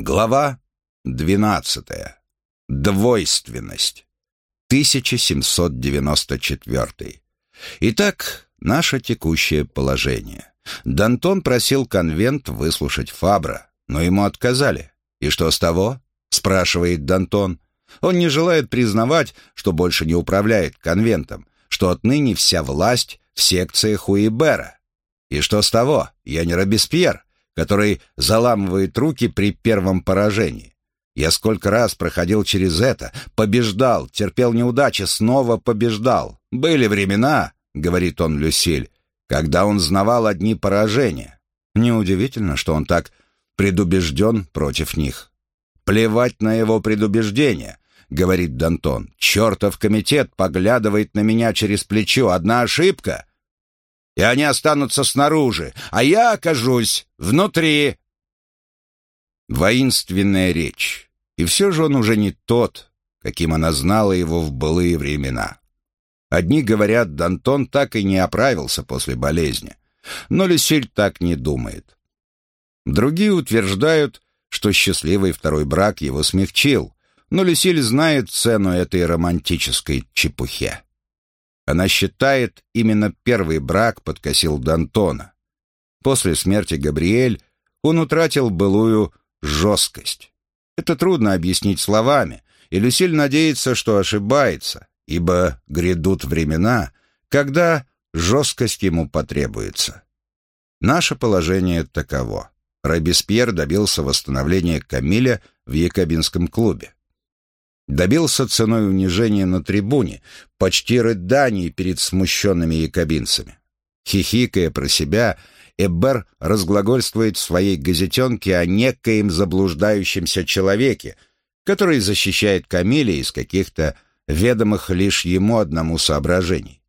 Глава 12. Двойственность. 1794. Итак, наше текущее положение. Дантон просил конвент выслушать Фабра, но ему отказали. И что с того? спрашивает Дантон. Он не желает признавать, что больше не управляет конвентом, что отныне вся власть в секциях Уибера. И что с того? Я не Робеспьер который заламывает руки при первом поражении. Я сколько раз проходил через это, побеждал, терпел неудачи, снова побеждал. Были времена, — говорит он Люсиль, — когда он знавал одни поражения. Неудивительно, что он так предубежден против них. «Плевать на его предубеждение», — говорит Дантон. «Чертов комитет поглядывает на меня через плечо. Одна ошибка, и они останутся снаружи, а я окажусь внутри. Воинственная речь. И все же он уже не тот, каким она знала его в былые времена. Одни говорят, Дантон так и не оправился после болезни, но Люсиль так не думает. Другие утверждают, что счастливый второй брак его смягчил, но Люсиль знает цену этой романтической чепухе. Она считает, именно первый брак подкосил Д'Антона. После смерти Габриэль он утратил былую жесткость. Это трудно объяснить словами, и Люсиль надеется, что ошибается, ибо грядут времена, когда жесткость ему потребуется. Наше положение таково. Робеспьер добился восстановления Камиля в Якобинском клубе добился ценой унижения на трибуне, почти рыданий перед смущенными якобинцами. Хихикая про себя, Эббер разглагольствует в своей газетенке о некоем заблуждающемся человеке, который защищает Камиля из каких-то ведомых лишь ему одному соображений.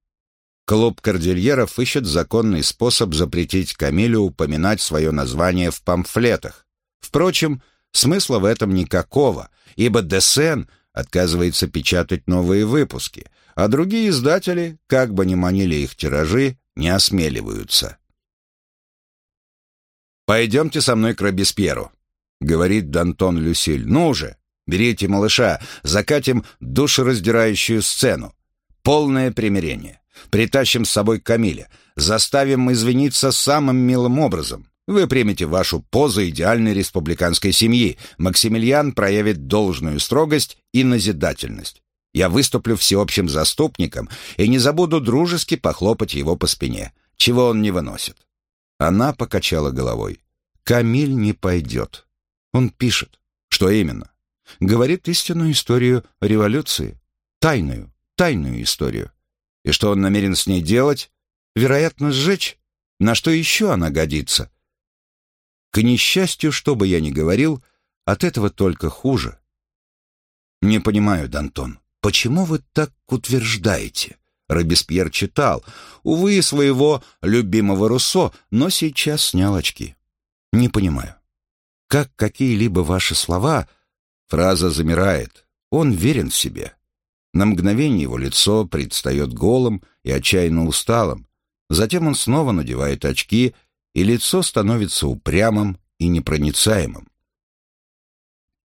Клуб кордильеров ищет законный способ запретить Камилю упоминать свое название в памфлетах. Впрочем, смысла в этом никакого, ибо Десен отказывается печатать новые выпуски, а другие издатели, как бы ни манили их тиражи, не осмеливаются. «Пойдемте со мной к Робеспьеру», — говорит Д'Антон Люсиль. «Ну же, берите малыша, закатим душераздирающую сцену. Полное примирение. Притащим с собой Камиля, заставим извиниться самым милым образом. Вы примете вашу позу идеальной республиканской семьи. Максимилиан проявит должную строгость и назидательность. Я выступлю всеобщим заступником и не забуду дружески похлопать его по спине, чего он не выносит. Она покачала головой. Камиль не пойдет. Он пишет. Что именно? Говорит истинную историю революции. Тайную, тайную историю. И что он намерен с ней делать? Вероятно, сжечь. На что еще она годится? К несчастью, что бы я ни говорил, от этого только хуже. Не понимаю, Д'Антон, почему вы так утверждаете? Робеспьер читал, увы, своего любимого Руссо, но сейчас снял очки. Не понимаю. Как какие-либо ваши слова... Фраза замирает. Он верен в себе. На мгновение его лицо предстает голым и отчаянно усталым. Затем он снова надевает очки и лицо становится упрямым и непроницаемым.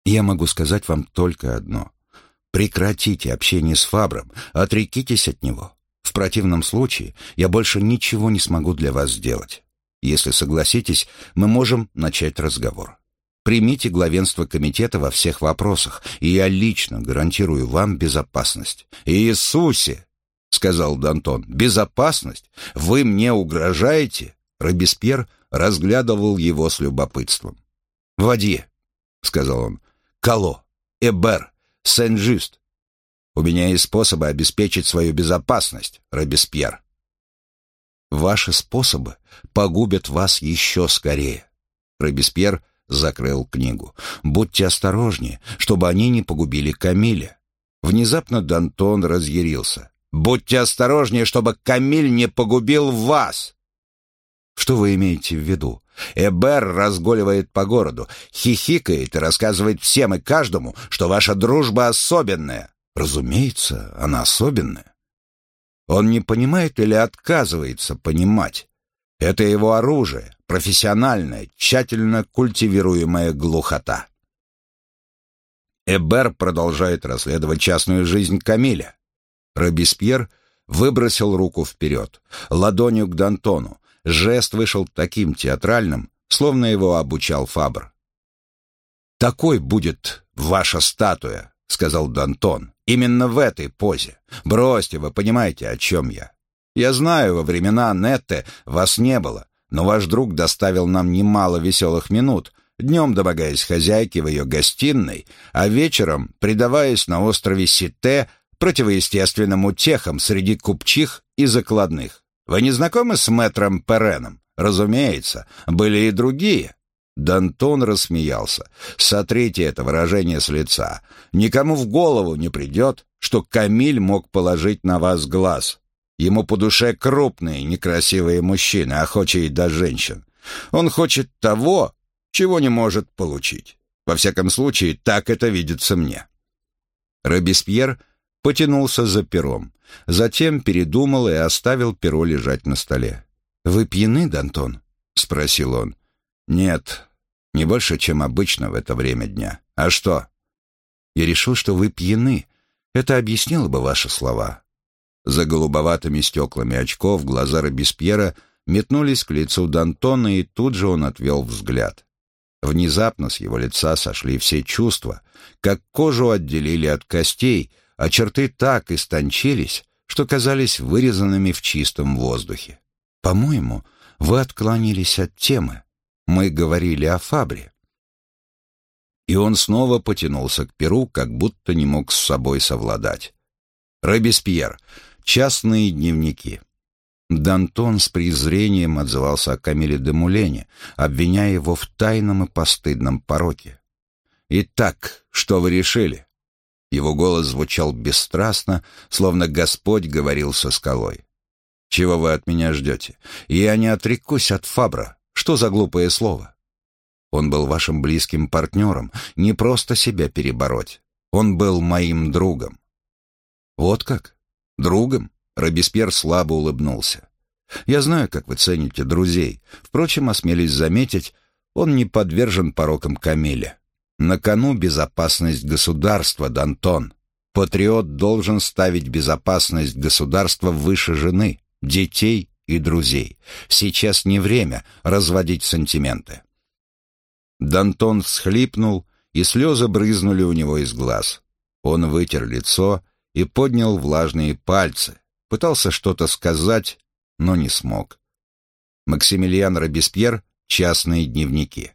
Я могу сказать вам только одно. Прекратите общение с Фабром, отрекитесь от него. В противном случае я больше ничего не смогу для вас сделать. Если согласитесь, мы можем начать разговор. Примите главенство комитета во всех вопросах, и я лично гарантирую вам безопасность. Иисусе, — сказал Д'Антон, — безопасность? Вы мне угрожаете? Робеспьер разглядывал его с любопытством. «Вадье», — сказал он, — «Кало, Эбер, Сен-Жюст. У меня есть способы обеспечить свою безопасность, Робеспьер». «Ваши способы погубят вас еще скорее». Робеспьер закрыл книгу. «Будьте осторожнее, чтобы они не погубили Камиля». Внезапно Д'Антон разъярился. «Будьте осторожнее, чтобы Камиль не погубил вас!» Что вы имеете в виду? Эбер разгуливает по городу, хихикает и рассказывает всем и каждому, что ваша дружба особенная. Разумеется, она особенная. Он не понимает или отказывается понимать. Это его оружие, профессиональная, тщательно культивируемая глухота. Эбер продолжает расследовать частную жизнь Камиля. Робеспьер выбросил руку вперед, ладонью к Д'Антону. Жест вышел таким театральным, словно его обучал Фабр. «Такой будет ваша статуя», — сказал Д'Антон. «Именно в этой позе. Бросьте, вы понимаете, о чем я. Я знаю, во времена Нетте вас не было, но ваш друг доставил нам немало веселых минут, днем домогаясь хозяйки в ее гостиной, а вечером предаваясь на острове Сите противоестественным утехам среди купчих и закладных. Вы не знакомы с мэтром Переном? Разумеется, были и другие. Дантон рассмеялся. «Сотрите это выражение с лица. Никому в голову не придет, что Камиль мог положить на вас глаз. Ему по душе крупные, некрасивые мужчины, охочие до женщин. Он хочет того, чего не может получить. Во всяком случае, так это видится мне». Робеспьер потянулся за пером, затем передумал и оставил перо лежать на столе. «Вы пьяны, Дантон?» — спросил он. «Нет, не больше, чем обычно в это время дня. А что?» «Я решил, что вы пьяны. Это объяснило бы ваши слова». За голубоватыми стеклами очков глаза Робеспьера метнулись к лицу Д'Антона, и тут же он отвел взгляд. Внезапно с его лица сошли все чувства, как кожу отделили от костей, а черты так истончились, что казались вырезанными в чистом воздухе. «По-моему, вы отклонились от темы. Мы говорили о Фабре». И он снова потянулся к перу, как будто не мог с собой совладать. «Робеспьер. Частные дневники». Дантон с презрением отзывался о Камиле де Мулене, обвиняя его в тайном и постыдном пороке. «Итак, что вы решили?» Его голос звучал бесстрастно, словно Господь говорил со скалой. «Чего вы от меня ждете? Я не отрекусь от Фабра. Что за глупое слово?» Он был вашим близким партнером, не просто себя перебороть. Он был моим другом. Вот как? Другом? Робеспьер слабо улыбнулся. Я знаю, как вы цените друзей. Впрочем, осмелись заметить, он не подвержен порокам Камиля. На кону безопасность государства, Дантон. Патриот должен ставить безопасность государства выше жены, детей и друзей. Сейчас не время разводить сантименты. Дантон всхлипнул, и слезы брызнули у него из глаз. Он вытер лицо и поднял влажные пальцы, пытался что-то сказать, но не смог. Максимилиан Робеспьер «Частные дневники».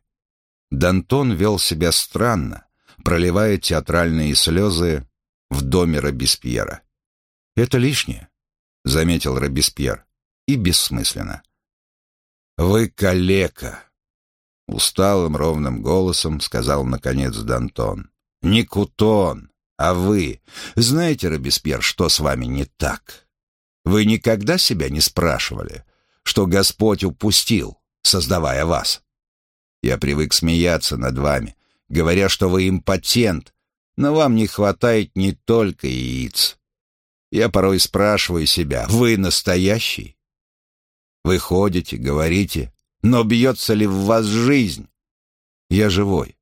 Дантон вел себя странно, проливая театральные слезы в доме Робеспьера. «Это лишнее», — заметил Робеспьер, — «и бессмысленно». «Вы калека», — усталым ровным голосом сказал, наконец, Дантон. «Не Кутон, а вы. Знаете, Робеспьер, что с вами не так? Вы никогда себя не спрашивали, что Господь упустил, создавая вас?» Я привык смеяться над вами, говоря, что вы импотент, но вам не хватает не только яиц. Я порой спрашиваю себя, вы настоящий? Вы ходите, говорите, но бьется ли в вас жизнь? Я живой.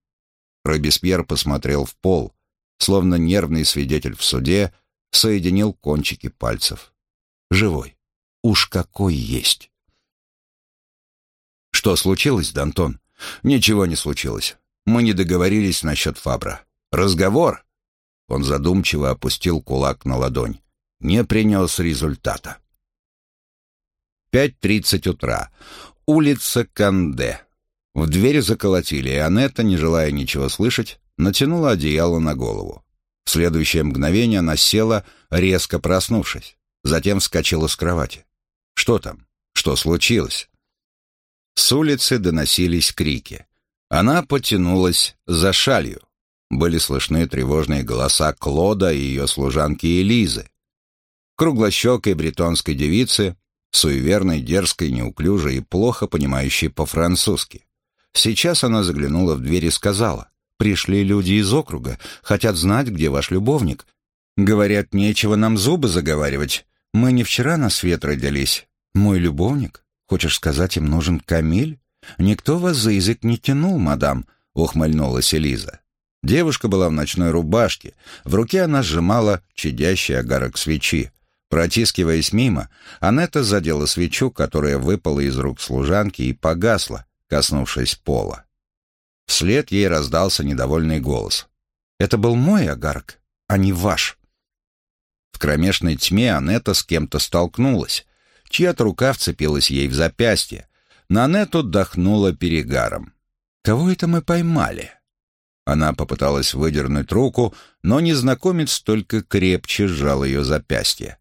Робеспьер посмотрел в пол, словно нервный свидетель в суде, соединил кончики пальцев. Живой. Уж какой есть. Что случилось, Дантон? Ничего не случилось. Мы не договорились насчет Фабра. Разговор, он задумчиво опустил кулак на ладонь, не принес результата. 5.30 утра. Улица Канде. В дверь заколотили, и Анетта, не желая ничего слышать, натянула одеяло на голову. В следующее мгновение она села, резко проснувшись. Затем вскочила с кровати. «Что там? Что случилось?» С улицы доносились крики. Она потянулась за шалью. Были слышны тревожные голоса Клода и ее служанки Элизы. Круглощекой бретонской девицы, суеверной, дерзкой, неуклюжей и плохо понимающей по-французски. Сейчас она заглянула в дверь и сказала, «Пришли люди из округа, хотят знать, где ваш любовник. Говорят, нечего нам зубы заговаривать. Мы не вчера на свет родились. Мой любовник Хочешь сказать, им нужен Камиль? Никто вас за язык не тянул, мадам, ухмыльнулась Элиза. Девушка была в ночной рубашке, в руке она сжимала чадящий огарок свечи. Протискиваясь мимо, Анетта задела свечу, которая выпала из рук служанки и погасла, коснувшись пола. Вслед ей раздался недовольный голос. «Это был мой огарок, а не ваш». В кромешной тьме Анетта с кем-то столкнулась. Чья-то рука вцепилась ей в запястье. На Анетту дохнула перегаром. «Кого это мы поймали?» Она попыталась выдернуть руку, но незнакомец только крепче сжал ее запястье.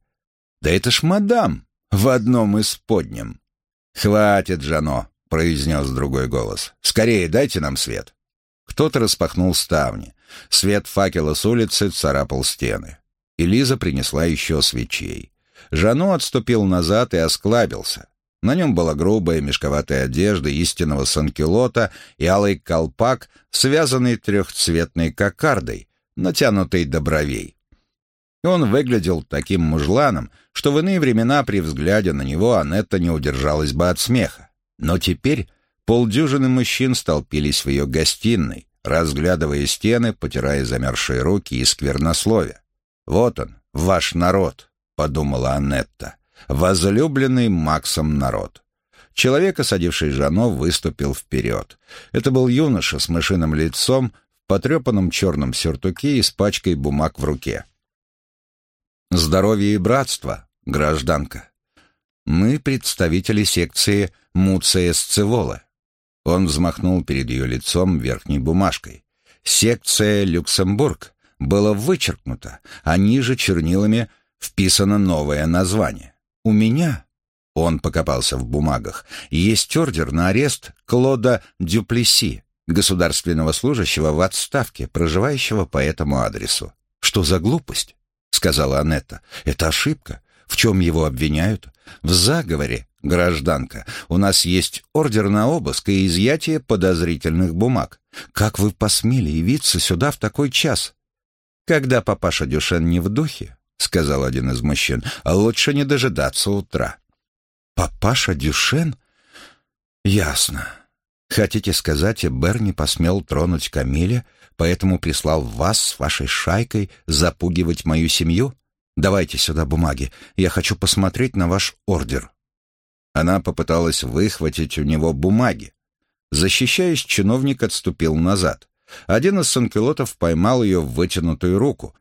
«Да это ж мадам в одном из подням!» «Хватит, Жано!» — произнес другой голос. «Скорее дайте нам свет!» Кто-то распахнул ставни. Свет факела с улицы царапал стены. Элиза принесла еще свечей. Жано отступил назад и осклабился. На нем была грубая мешковатая одежда истинного санкелота и алый колпак, связанный трехцветной кокардой, натянутой до бровей. Он выглядел таким мужланом, что в иные времена при взгляде на него Анетта не удержалась бы от смеха. Но теперь полдюжины мужчин столпились в ее гостиной, разглядывая стены, потирая замерзшие руки и сквернословия. «Вот он, ваш народ», — подумала Анетта возлюбленный Максом народ. Человек, осадивший Жано, выступил вперед. Это был юноша с мышиным лицом, в потрепанном черном сюртуке и с пачкой бумаг в руке. «Здоровье и братство, гражданка. Мы представители секции Муция Сцевола». Он взмахнул перед ее лицом верхней бумажкой. «Секция Люксембург» было вычеркнуто, а ниже чернилами вписано новое название. «У меня...» — он покопался в бумагах. «Есть ордер на арест Клода Дюплеси, государственного служащего в отставке, проживающего по этому адресу». «Что за глупость?» — сказала Анетта. «Это ошибка. В чем его обвиняют?» «В заговоре, гражданка. У нас есть ордер на обыск и изъятие подозрительных бумаг. Как вы посмели явиться сюда в такой час?» «Когда папаша Дюшен не в духе, — сказал один из мужчин, — «лучше не дожидаться утра». «Папаша Дюшен?» «Ясно. Хотите сказать, Эбер не посмел тронуть Камиля, поэтому прислал вас с вашей шайкой запугивать мою семью? Давайте сюда бумаги, я хочу посмотреть на ваш ордер». Она попыталась выхватить у него бумаги. Защищаясь, чиновник отступил назад. Один из санкелотов поймал ее в вытянутую руку,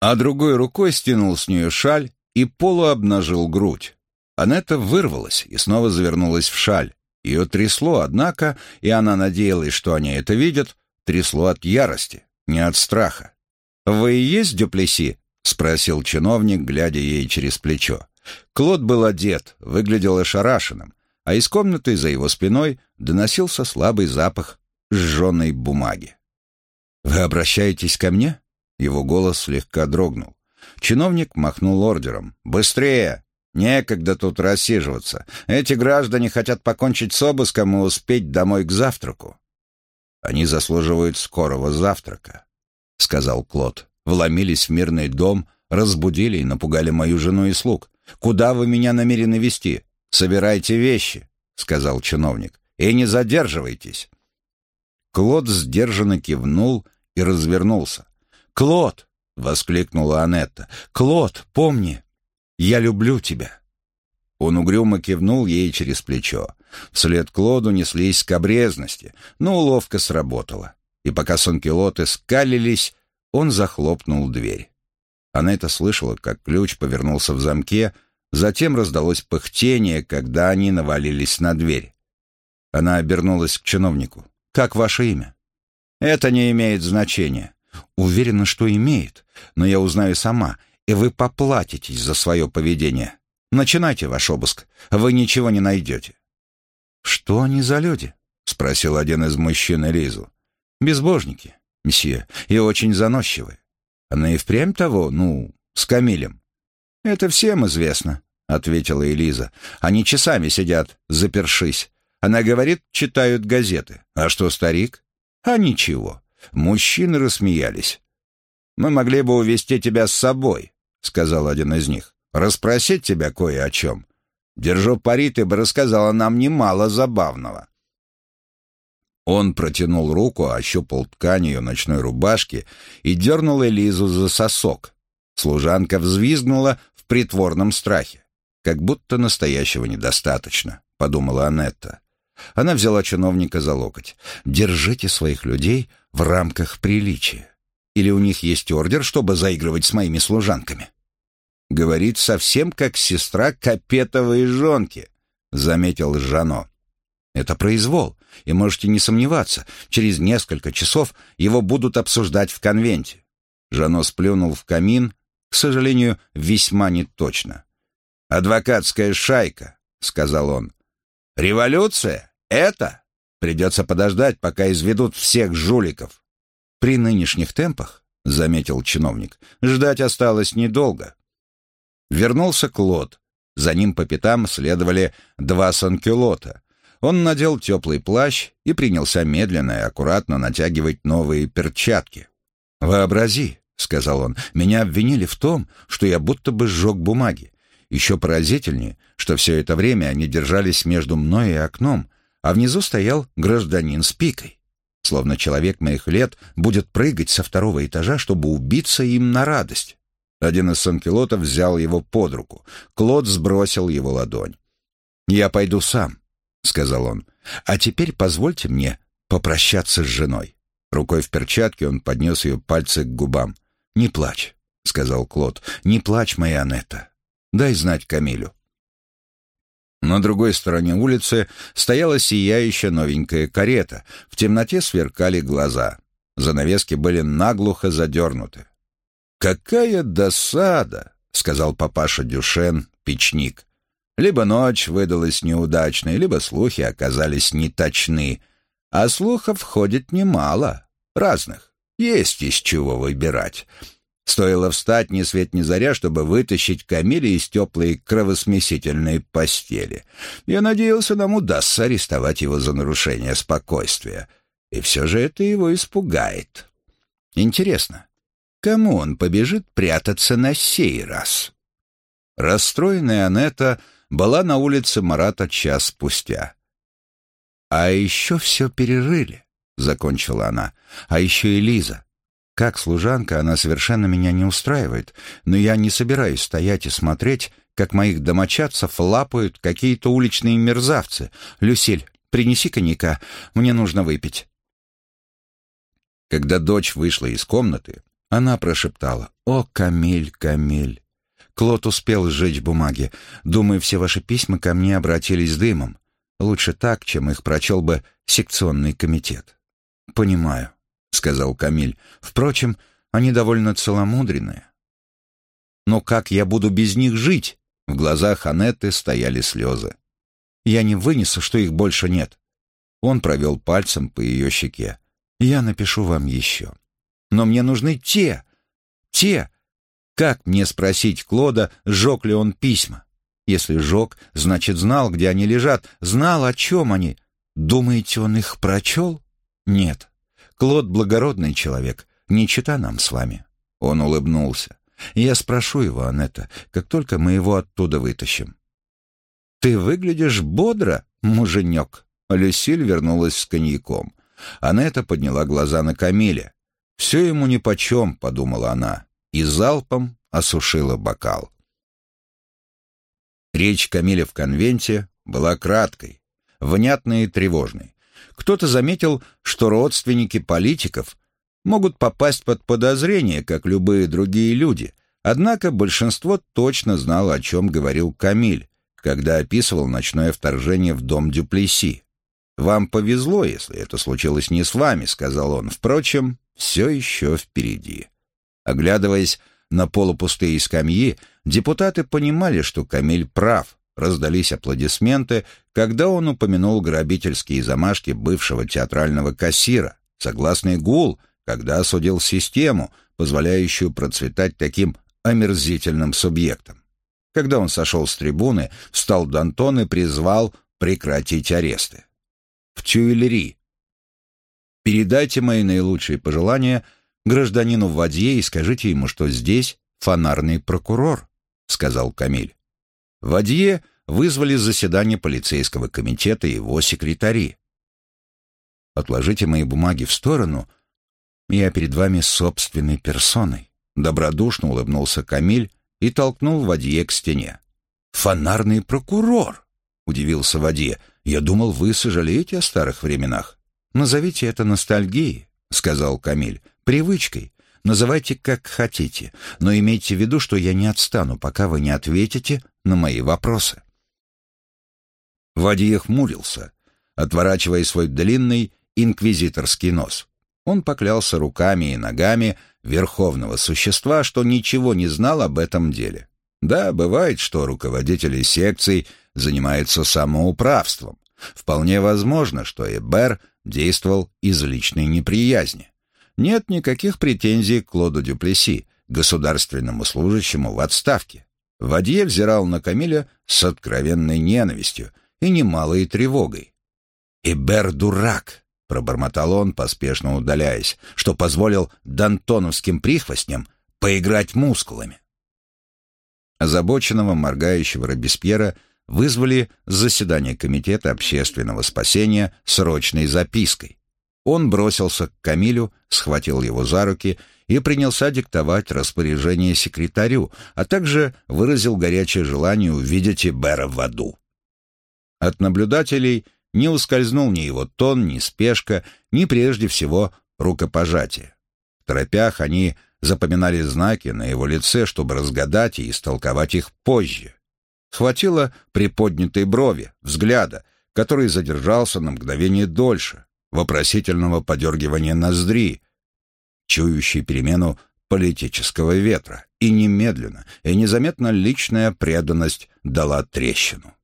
а другой рукой стянул с нее шаль и полуобнажил грудь. Анетта вырвалась и снова завернулась в шаль. Ее трясло, однако, и она надеялась, что они это видят, трясло от ярости, не от страха. «Вы и есть Дюплеси?» — спросил чиновник, глядя ей через плечо. Клод был одет, выглядел ошарашенным, а из комнаты за его спиной доносился слабый запах сжженной бумаги. «Вы обращаетесь ко мне?» Его голос слегка дрогнул. Чиновник махнул ордером. «Быстрее! Некогда тут рассиживаться. Эти граждане хотят покончить с обыском и успеть домой к завтраку». «Они заслуживают скорого завтрака», — сказал Клод. «Вломились в мирный дом, разбудили и напугали мою жену и слуг. Куда вы меня намерены вести? Собирайте вещи», — сказал чиновник. «И не задерживайтесь». Клод сдержанно кивнул и развернулся. «Клод!» — воскликнула Анетта. «Клод, помни, я люблю тебя!» Он угрюмо кивнул ей через плечо. Вслед Клоду неслись к обрезности, но уловка сработала. И пока сонкелоты скалились, он захлопнул дверь. Анетта слышала, как ключ повернулся в замке, затем раздалось пыхтение, когда они навалились на дверь. Она обернулась к чиновнику. «Как ваше имя?» «Это не имеет значения. Уверена, что имеет, но я узнаю сама, и вы поплатитесь за свое поведение. Начинайте ваш обыск, вы ничего не найдете». «Что они за люди?» — спросил один из мужчин Элизу. «Безбожники, месье, и очень заносчивые. Она и впрямь того, ну, с Камилем». «Это всем известно», — ответила Элиза. «Они часами сидят, запершись. Она говорит, читают газеты. А что, старик? А ничего. Мужчины рассмеялись. «Мы могли бы увести тебя с собой», — сказал один из них. «Расспросить тебя кое о чем. Держу пари, ты бы рассказала нам немало забавного». Он протянул руку, ощупал ткань ее ночной рубашки и дернул Элизу за сосок. Служанка взвизгнула в притворном страхе. «Как будто настоящего недостаточно», — подумала Анетта. Она взяла чиновника за локоть. «Держите своих людей в рамках приличия. Или у них есть ордер, чтобы заигрывать с моими служанками?» «Говорит совсем как сестра Капетовой жонки», — заметил Жано. «Это произвол, и можете не сомневаться, через несколько часов его будут обсуждать в конвенте». Жано сплюнул в камин, к сожалению, весьма неточно. «Адвокатская шайка», — сказал он. «Революция? Это? Придется подождать, пока изведут всех жуликов». «При нынешних темпах», — заметил чиновник, — «ждать осталось недолго». Вернулся Клод. За ним по пятам следовали два санкюлота. Он надел теплый плащ и принялся медленно и аккуратно натягивать новые перчатки. «Вообрази», — сказал он, — «меня обвинили в том, что я будто бы сжег бумаги. Еще поразительнее, что все это время они держались между мной и окном, а внизу стоял гражданин с пикой. Словно человек моих лет будет прыгать со второго этажа, чтобы убиться им на радость. Один из санкелотов взял его под руку. Клод сбросил его ладонь. «Я пойду сам», — сказал он. «А теперь позвольте мне попрощаться с женой». Рукой в перчатке он поднес ее пальцы к губам. «Не плачь», — сказал Клод. «Не плачь, моя Анетта. Дай знать Камилю». На другой стороне улицы стояла сияющая новенькая карета. В темноте сверкали глаза. Занавески были наглухо задернуты. «Какая досада!» — сказал папаша Дюшен, печник. Либо ночь выдалась неудачной, либо слухи оказались неточны. А слухов ходит немало, разных. Есть из чего выбирать. Стоило встать ни свет ни заря, чтобы вытащить Камиля из теплой кровосмесительной постели. Я надеялся, нам удастся арестовать его за нарушение спокойствия. И все же это его испугает. Интересно, Кому он побежит прятаться на сей раз? Расстроенная Анетта была на улице Марата час спустя. «А еще все перерыли», — закончила она. «А еще и Лиза. Как служанка она совершенно меня не устраивает, но я не собираюсь стоять и смотреть, как моих домочадцев лапают какие-то уличные мерзавцы. Люсиль, принеси коньяка, мне нужно выпить». Когда дочь вышла из комнаты, она прошептала «О, Камиль, Камиль!» Клод успел сжечь бумаги. Думаю, все ваши письма ко мне обратились дымом. Лучше так, чем их прочел бы секционный комитет. «Понимаю», — сказал Камиль. «Впрочем, они довольно целомудренные». «Но как я буду без них жить?» В глазах Анетты стояли слезы. «Я не вынесу, что их больше нет». Он провел пальцем по ее щеке. «Я напишу вам еще». Но мне нужны те, те. Как мне спросить Клода, сжег ли он письма? Если сжег, значит, знал, где они лежат, знал, о чем они. Думаете, он их прочел? Нет. Клод — благородный человек, не чита нам с вами. Он улыбнулся. Я спрошу его, Анетта, как только мы его оттуда вытащим. «Ты выглядишь бодро, муженек!» Люсиль вернулась с коньяком. Анетта подняла глаза на Камиля. «Все ему нипочем», — подумала она, и залпом осушила бокал. Речь Камиля в конвенте была краткой, внятной и тревожной. Кто-то заметил, что родственники политиков могут попасть под подозрение, как любые другие люди, однако большинство точно знало, о чем говорил Камиль, когда описывал ночное вторжение в дом Дюплеси. «Вам повезло, если это случилось не с вами», — сказал он. «Впрочем, все еще впереди. Оглядываясь на полупустые скамьи, депутаты понимали, что Камиль прав. Раздались аплодисменты, когда он упомянул грабительские замашки бывшего театрального кассира, согласный гул, когда осудил систему, позволяющую процветать таким омерзительным субъектам. Когда он сошел с трибуны, встал Д'Антон и призвал прекратить аресты. В Тюильри Передайте мои наилучшие пожелания гражданину Вадье и скажите ему, что здесь фонарный прокурор», — сказал Камиль. Вадье вызвали заседание полицейского комитета и его секретари. отложите мои бумаги в сторону. Я перед вами собственной персоной». Добродушно улыбнулся Камиль и толкнул Вадье к стене. «Фонарный прокурор!» — удивился Вадье. «Я думал, вы сожалеете о старых временах». «Назовите это ностальгией», — сказал Камиль. «Привычкой. Называйте как хотите, но имейте в виду, что я не отстану, пока вы не ответите на мои вопросы». Вадье хмурился, отворачивая свой длинный инквизиторский нос. Он поклялся руками и ногами верховного существа, что ничего не знал об этом деле. Да, бывает, что руководители секций занимаются самоуправством. Вполне возможно, что Эбер действовал из личной неприязни. Нет никаких претензий к Клоду Дюплеси, государственному служащему в отставке. Вадье взирал на Камиля с откровенной ненавистью и немалой тревогой. «Эбер дурак!» — пробормотал он, поспешно удаляясь, что позволил дантоновским прихвостням поиграть мускулами. Озабоченного, моргающего Робеспьера вызвали заседание Комитета общественного спасения срочной запиской. Он бросился к Камилю, схватил его за руки и принялся диктовать распоряжение секретарю, а также выразил горячее желание увидеть Эбера в аду. От наблюдателей не ускользнул ни его тон, ни спешка, ни прежде всего рукопожатие. В торопях они запоминали знаки на его лице, чтобы разгадать и истолковать их позже. Хватило приподнятой брови, взгляда, который задержался на мгновение дольше, вопросительного подергивания ноздри, чующей перемену политического ветра, и немедленно и незаметно личная преданность дала трещину.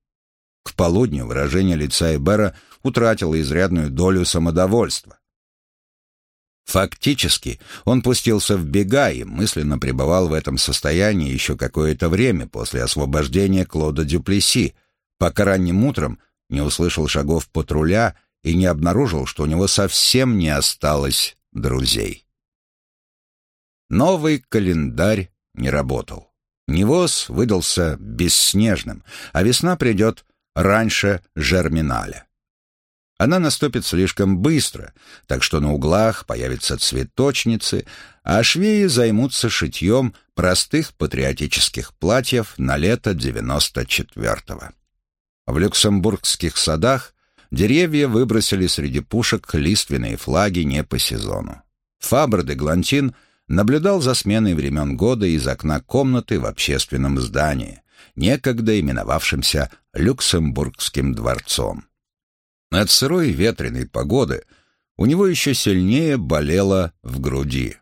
К полудню выражение лица Эбера утратило изрядную долю самодовольства. Фактически, он пустился в бега и мысленно пребывал в этом состоянии еще какое-то время после освобождения Клода Дюплеси, пока ранним утром не услышал шагов патруля и не обнаружил, что у него совсем не осталось друзей. Новый календарь не работал. Невоз выдался бесснежным, а весна придет раньше Жерминаля. Она наступит слишком быстро, так что на углах появятся цветочницы, а швеи займутся шитьем простых патриотических платьев на лето 94-го. В люксембургских садах деревья выбросили среди пушек лиственные флаги не по сезону. Фабр де Глантин наблюдал за сменой времен года из окна комнаты в общественном здании, некогда именовавшимся Люксембургским дворцом. От сырой ветреной погоды у него еще сильнее болело в груди.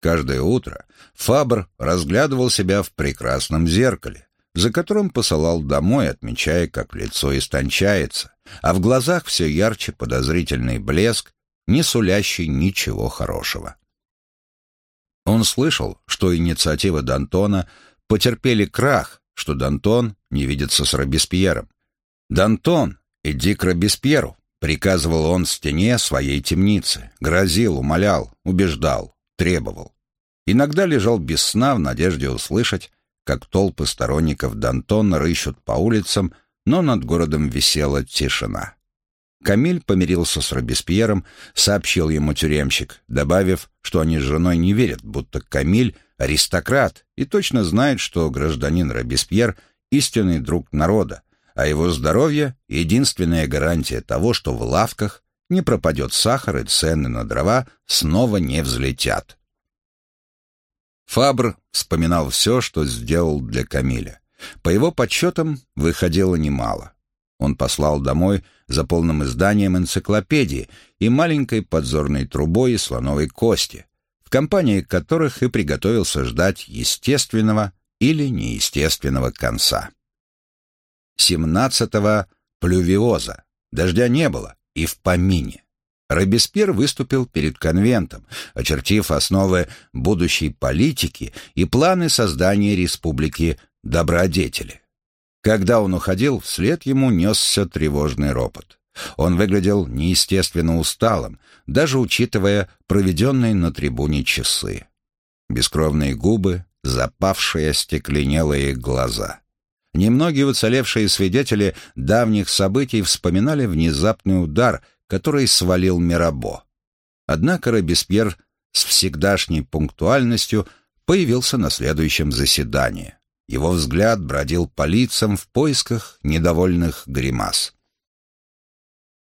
Каждое утро Фабр разглядывал себя в прекрасном зеркале, за которым посылал домой, отмечая, как лицо истончается, а в глазах все ярче подозрительный блеск, не сулящий ничего хорошего. Он слышал, что инициативы Д'Антона потерпели крах, что Д'Антон не видится с Робеспьером. Д'Антон «Иди к Робеспьеру», — приказывал он стене своей темницы, грозил, умолял, убеждал, требовал. Иногда лежал без сна в надежде услышать, как толпы сторонников Д'Антона рыщут по улицам, но над городом висела тишина. Камиль помирился с Робеспьером, сообщил ему тюремщик, добавив, что они с женой не верят, будто Камиль — аристократ и точно знает, что гражданин Робеспьер — истинный друг народа, а его здоровье — единственная гарантия того, что в лавках не пропадет сахар и цены на дрова снова не взлетят. Фабр вспоминал все, что сделал для Камиля. По его подсчетам выходило немало. Он послал домой за полным изданием энциклопедии и маленькой подзорной трубой из слоновой кости, в компании которых и приготовился ждать естественного или неестественного конца. 17-го плювиоза. Дождя не было и в помине. Робеспьер выступил перед конвентом, очертив основы будущей политики и планы создания республики добродетели. Когда он уходил, вслед ему несся тревожный ропот. Он выглядел неестественно усталым, даже учитывая проведенные на трибуне часы. Бескровные губы, запавшие остекленелые глаза. Немногие уцелевшие свидетели давних событий вспоминали внезапный удар, который свалил Мирабо. Однако Робеспьер с всегдашней пунктуальностью появился на следующем заседании. Его взгляд бродил по лицам в поисках недовольных гримас.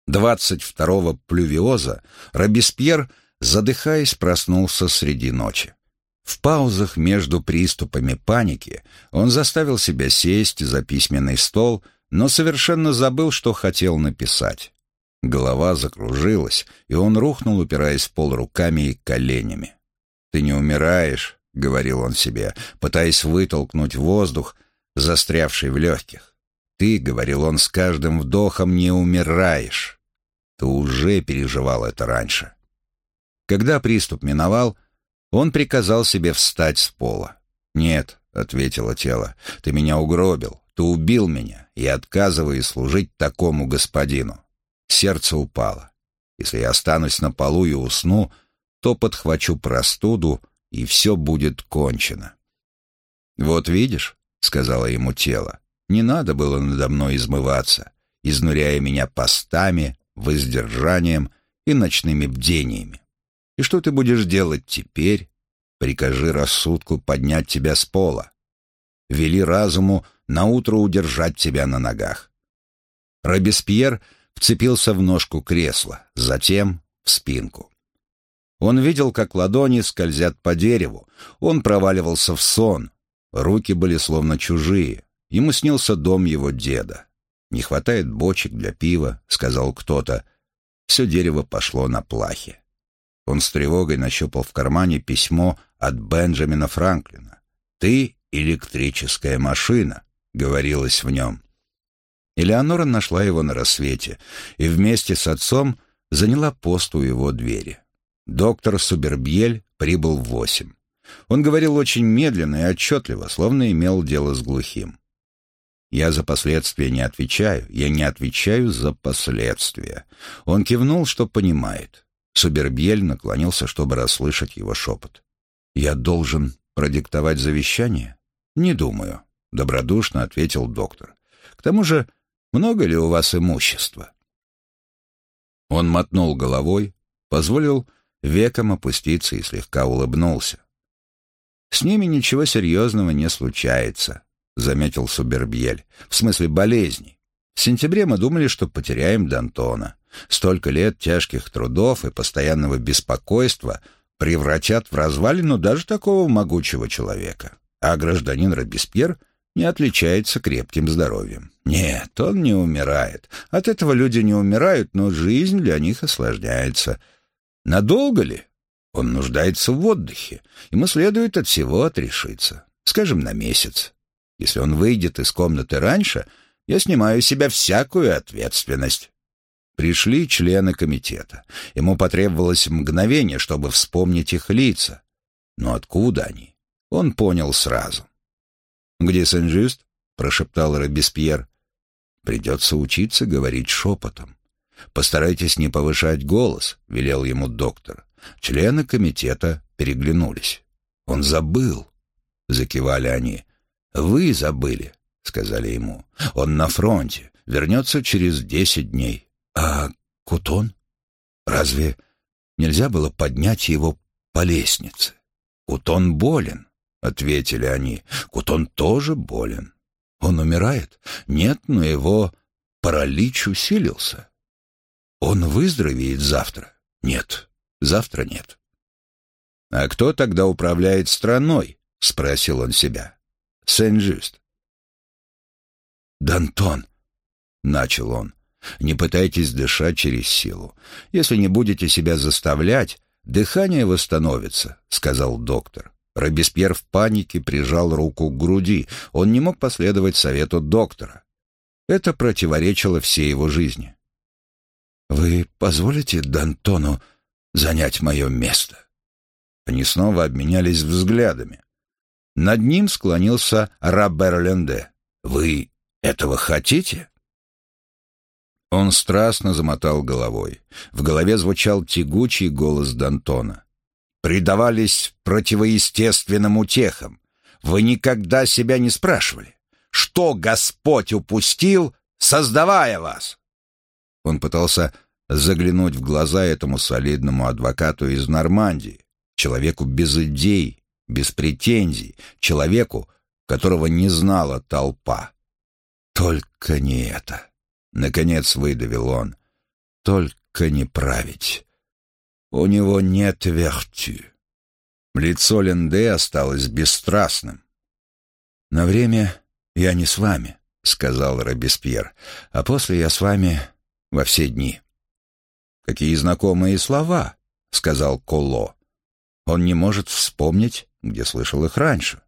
22-го плювиоза Робеспьер, задыхаясь, проснулся среди ночи. В паузах между приступами паники он заставил себя сесть за письменный стол, но совершенно забыл, что хотел написать. Голова закружилась, и он рухнул, упираясь в пол руками и коленями. «Ты не умираешь», — говорил он себе, пытаясь вытолкнуть воздух, застрявший в легких. «Ты», — говорил он, — «с каждым вдохом не умираешь». Ты уже переживал это раньше. Когда приступ миновал, он приказал себе встать с пола. «Нет», — ответило тело, — «ты меня угробил, ты убил меня, и отказывай служить такому господину». Сердце упало. Если я останусь на полу и усну, то подхвачу простуду, и все будет кончено. «Вот видишь», — сказала ему тело, — «не надо было надо мной измываться, изнуряя меня постами, воздержанием и ночными бдениями. И что ты будешь делать теперь? Прикажи рассудку поднять тебя с пола. Вели разуму наутро удержать тебя на ногах. Робеспьер вцепился в ножку кресла, затем в спинку. Он видел, как ладони скользят по дереву. Он проваливался в сон. Руки были словно чужие. Ему снился дом его деда. «Не хватает бочек для пива», — сказал кто-то. Все дерево пошло на плахе. Он с тревогой нащупал в кармане письмо от Бенджамина Франклина. «Ты — электрическая машина», — говорилось в нем. Элеонора нашла его на рассвете и вместе с отцом заняла пост у его двери. Доктор Субербьель прибыл в восемь. Он говорил очень медленно и отчетливо, словно имел дело с глухим. Я за последствия не отвечаю, я не отвечаю за последствия. Он кивнул, что понимает. Субербьель наклонился, чтобы расслышать его шепот. «Я должен продиктовать завещание?» «Не думаю», — добродушно ответил доктор. «К тому же, много ли у вас имущества?» Он мотнул головой, позволил веком опуститься и слегка улыбнулся. «С ними ничего серьезного не случается», — заметил Субербьель. «В смысле болезней. В сентябре мы думали, что потеряем Д'Антона. Столько лет тяжких трудов и постоянного беспокойства превратят в развалину даже такого могучего человека. А гражданин Робеспьер не отличается крепким здоровьем. Нет, он не умирает. От этого люди не умирают, но жизнь для них осложняется. Надолго ли? Он нуждается в отдыхе. Ему следует от всего отрешиться. Скажем, на месяц. Если он выйдет из комнаты раньше, я снимаю с себя всякую ответственность. Пришли члены комитета. Ему потребовалось мгновение, чтобы вспомнить их лица. Но откуда они? Он понял сразу. «Где Сен-Жюст?» — прошептал Робеспьер. «Придется учиться говорить шепотом. Постарайтесь не повышать голос», — велел ему доктор. Члены комитета переглянулись. «Он забыл», — закивали они. «Вы забыли», — сказали ему. «Он на фронте, вернется через десять дней». «А Кутон? Разве нельзя было поднять его по лестнице?» «Кутон болен», — ответили они. «Кутон тоже болен. Он умирает? Нет, но его паралич усилился. Он выздоровеет завтра? Нет, завтра нет». «А кто тогда управляет страной?» — спросил он себя. «Сен-Жюст». «Д'Антон», — начал он, не пытайтесь дышать через силу. Если не будете себя заставлять, дыхание восстановится, сказал доктор. Робеспьер в панике прижал руку к груди. Он не мог последовать совету доктора. Это противоречило всей его жизни. «Вы позволите Д'Антону занять мое место?» Они снова обменялись взглядами. Над ним склонился Рабер Ленде. «Вы этого хотите?» Он страстно замотал головой. В голове звучал тягучий голос Д'Антона. «Предавались противоестественным утехам. Вы никогда себя не спрашивали, что Господь упустил, создавая вас?» Он пытался заглянуть в глаза этому солидному адвокату из Нормандии, человеку без идей, без претензий, человеку, которого не знала толпа. Только не это. Наконец выдавил он. Только не править. У него нет вертю. Лицо Ленде осталось бесстрастным. «На время я не с вами», — сказал Робеспьер, «а после я с вами во все дни». «Какие знакомые слова», — сказал Коло. «Он не может вспомнить, где слышал их раньше.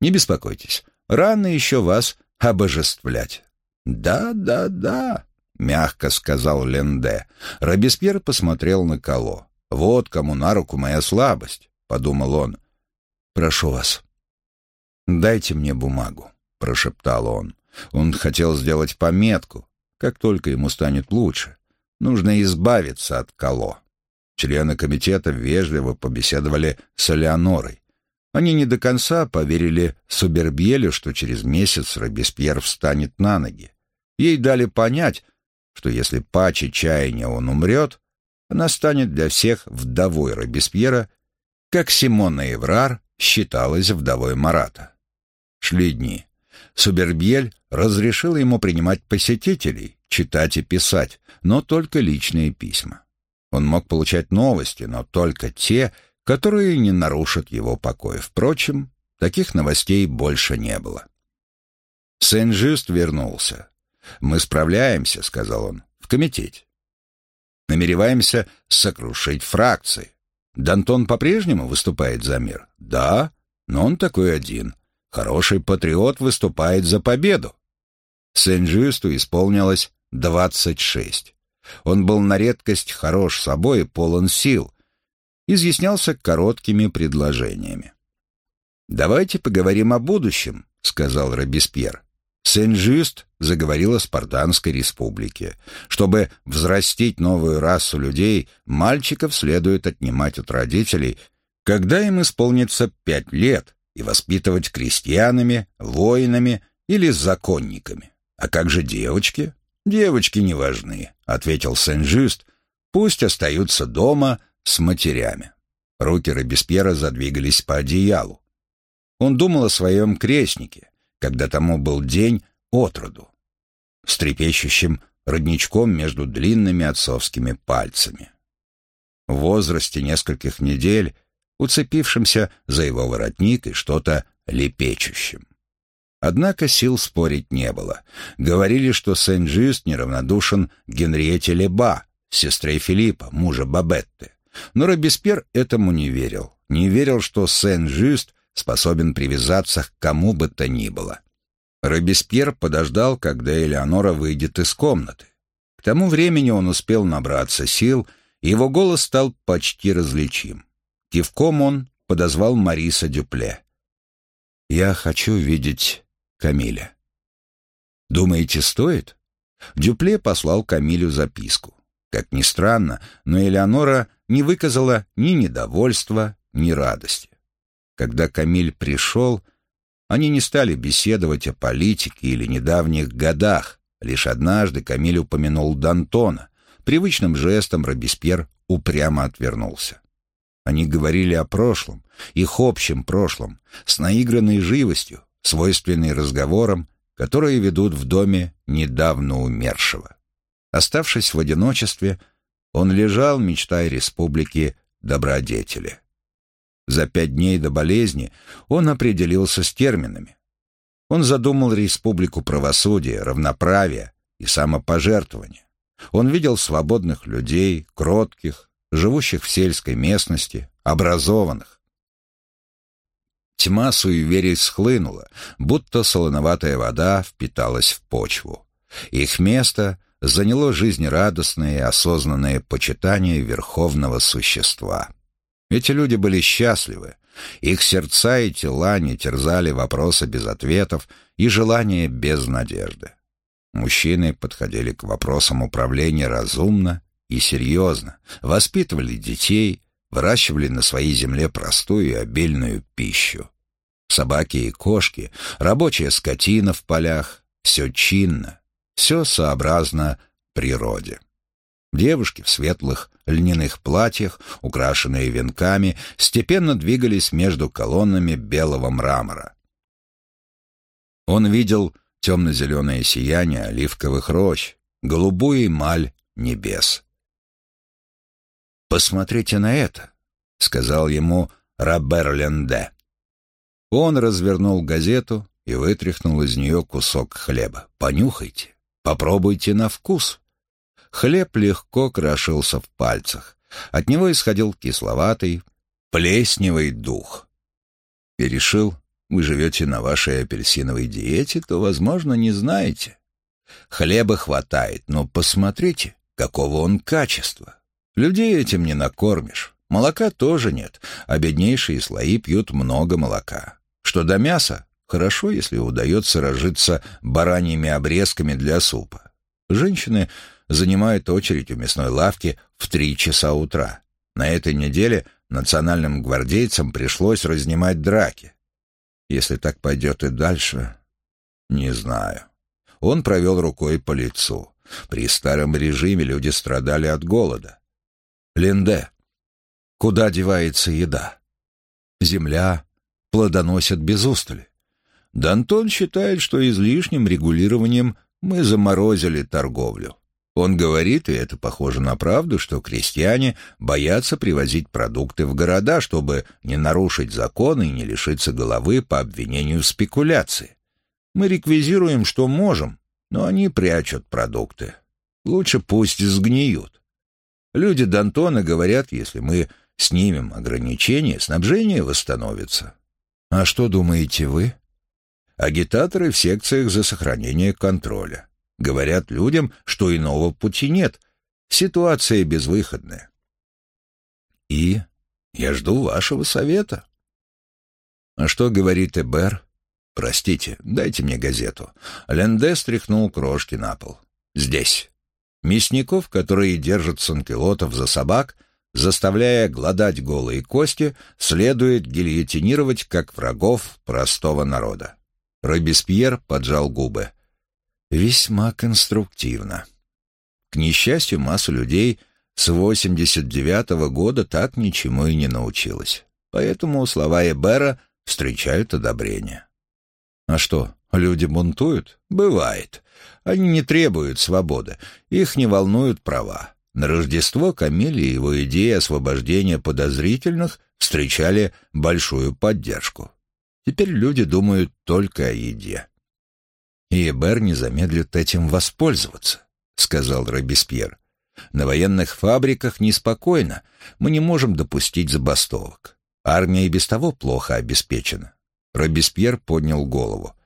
Не беспокойтесь, рано еще вас обожествлять». «Да, да, да», — мягко сказал Ленде. Робеспьер посмотрел на Коло. «Вот кому на руку моя слабость подумал он. «Прошу вас, дайте мне бумагу», — прошептал он. Он хотел сделать пометку, как только ему станет лучше. Нужно избавиться от Кало. Члены комитета вежливо побеседовали с Элеонорой. Они не до конца поверили Субербьелю, что через месяц Робеспьер встанет на ноги. Ей дали понять, что если паче чаяния он умрет, она станет для всех вдовой Робеспьера как Симона Еврар считалась вдовой Марата. Шли дни. Субербьель разрешил ему принимать посетителей, читать и писать, но только личные письма. Он мог получать новости, но только те, которые не нарушат его покой. Впрочем, таких новостей больше не было. Сен-Жюст вернулся. «Мы справляемся», — сказал он, — «в комитете. Намереваемся сокрушить фракции. Дантон по-прежнему выступает за мир? Да, но он такой один. Хороший патриот выступает за победу. Сен-Жюсту исполнилось двадцать шесть. Он был на редкость хорош собой полон сил. Изъяснялся короткими предложениями. «Давайте поговорим о будущем», — сказал Робеспьер. Сен-Жюст заговорил о Спартанской республике. Чтобы взрастить новую расу людей, мальчиков следует отнимать от родителей, когда им исполнится пять лет, и воспитывать крестьянами, воинами или законниками. А как же девочки? Девочки не важны, ответил Сен-Жюст. Пусть остаются дома с матерями. Руки Робеспьера задвигались по одеялу. Он думал о своем крестнике, когда тому был день от роду, с трепещущим родничком между длинными отцовскими пальцами. В возрасте нескольких недель, уцепившимся за его воротник и что-то лепечущим. Однако сил спорить не было. Говорили, что Сен-Жюст неравнодушен Генриете Леба, сестре Филиппа, мужа Бабетты. Но Робеспьер этому не верил. Не верил, что Сен-Жюст способен привязаться к кому бы то ни было. Робеспьер подождал, когда Элеонора выйдет из комнаты. К тому времени он успел набраться сил, и его голос стал почти различим. Кивком он подозвал Мариса Дюпле. «Я хочу видеть Камиля». «Думаете, стоит?» Дюпле послал Камилю записку. Как ни странно, но Элеонора не выказала ни недовольства, ни радости. Когда Камиль пришел, они не стали беседовать о политике или недавних годах. Лишь однажды Камиль упомянул Д'Антона. Привычным жестом Робеспьер упрямо отвернулся. Они говорили о прошлом, их общем прошлом, с наигранной живостью, свойственной разговорам, которые ведут в доме недавно умершего. Оставшись в одиночестве, он лежал, мечтая республики добродетели. За пять дней до болезни он определился с терминами. Он задумал республику правосудия, равноправия и самопожертвования. Он видел свободных людей, кротких, живущих в сельской местности, образованных. Тьма суеверий схлынула, будто солоноватая вода впиталась в почву. Их место заняло жизнерадостное и осознанное почитание верховного существа — эти люди были счастливы. Их сердца и тела не терзали вопросы без ответов и желания без надежды. Мужчины подходили к вопросам управления разумно и серьезно, воспитывали детей, выращивали на своей земле простую и обильную пищу. Собаки и кошки, рабочая скотина в полях — все чинно, все сообразно природе. Девушки в светлых льняных платьях, украшенные венками, степенно двигались между колоннами белого мрамора. Он видел темно-зеленое сияние оливковых рощ, голубую эмаль небес. «Посмотрите на это», — сказал ему Робер Ленде. Он развернул газету и вытряхнул из нее кусок хлеба. «Понюхайте, попробуйте на вкус». Хлеб легко крошился в пальцах. От него исходил кисловатый, плесневый дух. И решил, вы живете на вашей апельсиновой диете, то, возможно, не знаете. Хлеба хватает, но посмотрите, какого он качества. Людей этим не накормишь. Молока тоже нет, а беднейшие слои пьют много молока. Что до мяса, хорошо, если удается разжиться бараньими обрезками для супа. Женщины занимают очередь у мясной лавки в три часа утра. На этой неделе национальным гвардейцам пришлось разнимать драки. Если так пойдет и дальше, не знаю. Он провел рукой по лицу. При старом режиме люди страдали от голода. Линде, куда девается еда? Земля плодоносит без устали. Дантон считает, что излишним регулированием мы заморозили торговлю. Он говорит, и это похоже на правду, что крестьяне боятся привозить продукты в города, чтобы не нарушить законы и не лишиться головы по обвинению в спекуляции. Мы реквизируем, что можем, но они прячут продукты. Лучше пусть сгниют. Люди Д'Антона говорят, если мы снимем ограничения, снабжение восстановится. А что думаете вы? Агитаторы в секциях за сохранение контроля. Говорят людям, что иного пути нет. Ситуация безвыходная. И я жду вашего совета. А что говорит Эбер? Простите, дайте мне газету. Ленде стряхнул крошки на пол. Здесь. Мясников, которые держат санкелотов за собак, заставляя гладать голые кости, следует гильотинировать как врагов простого народа. Робеспьер поджал губы. Весьма конструктивно. К несчастью, масса людей с 89-го года так ничему и не научилась. Поэтому слова Эбера встречают одобрение. А что, люди бунтуют? Бывает. Они не требуют свободы, их не волнуют права. На Рождество Камиль и его идеи освобождения подозрительных встречали большую поддержку. Теперь люди думают только о еде и Эбер не замедлит этим воспользоваться», — сказал Робеспьер. «На военных фабриках неспокойно, мы не можем допустить забастовок. Армия и без того плохо обеспечена». Робеспьер поднял голову.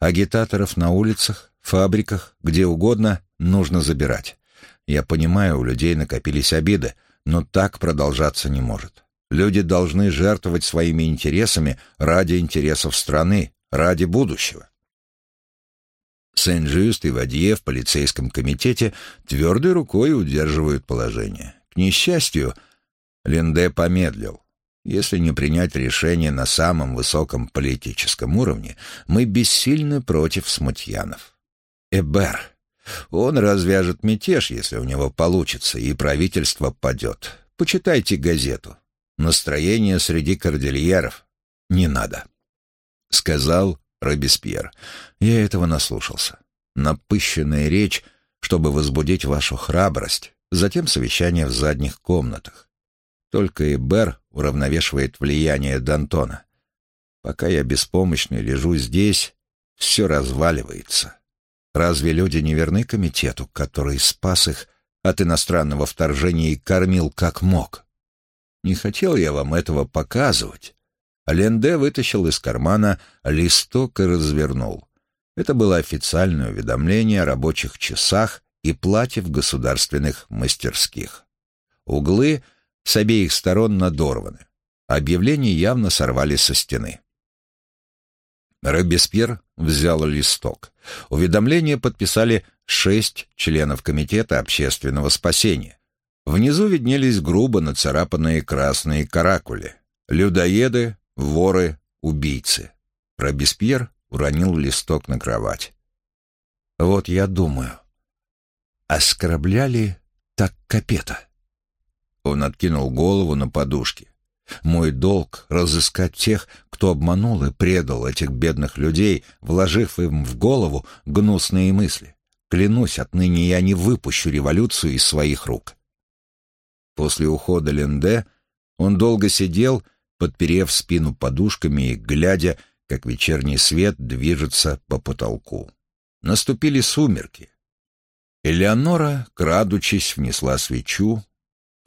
«Агитаторов на улицах, фабриках, где угодно нужно забирать. Я понимаю, у людей накопились обиды, но так продолжаться не может. Люди должны жертвовать своими интересами ради интересов страны, ради будущего. Сен-Жюст и Вадье в полицейском комитете твердой рукой удерживают положение. К несчастью, Ленде помедлил. Если не принять решение на самом высоком политическом уровне, мы бессильны против смутьянов. Эбер. Он развяжет мятеж, если у него получится, и правительство падет. Почитайте газету. Настроение среди кордильеров не надо. Сказал Робеспьер. Я этого наслушался. Напыщенная речь, чтобы возбудить вашу храбрость, затем совещание в задних комнатах. Только Эбер уравновешивает влияние Д'Антона. Пока я беспомощный лежу здесь, все разваливается. Разве люди не верны комитету, который спас их от иностранного вторжения и кормил как мог? Не хотел я вам этого показывать, Ленде вытащил из кармана листок и развернул. Это было официальное уведомление о рабочих часах и плате в государственных мастерских. Углы с обеих сторон надорваны. Объявления явно сорвали со стены. Робеспьер взял листок. Уведомление подписали шесть членов Комитета общественного спасения. Внизу виднелись грубо нацарапанные красные каракули. Людоеды, воры, убийцы. Робеспьер уронил листок на кровать. Вот я думаю, оскорбляли так капета?» Он откинул голову на подушке. «Мой долг — разыскать тех, кто обманул и предал этих бедных людей, вложив им в голову гнусные мысли. Клянусь, отныне я не выпущу революцию из своих рук». После ухода Ленде он долго сидел, подперев спину подушками и глядя, как вечерний свет движется по потолку. Наступили сумерки. Элеонора, крадучись, внесла свечу,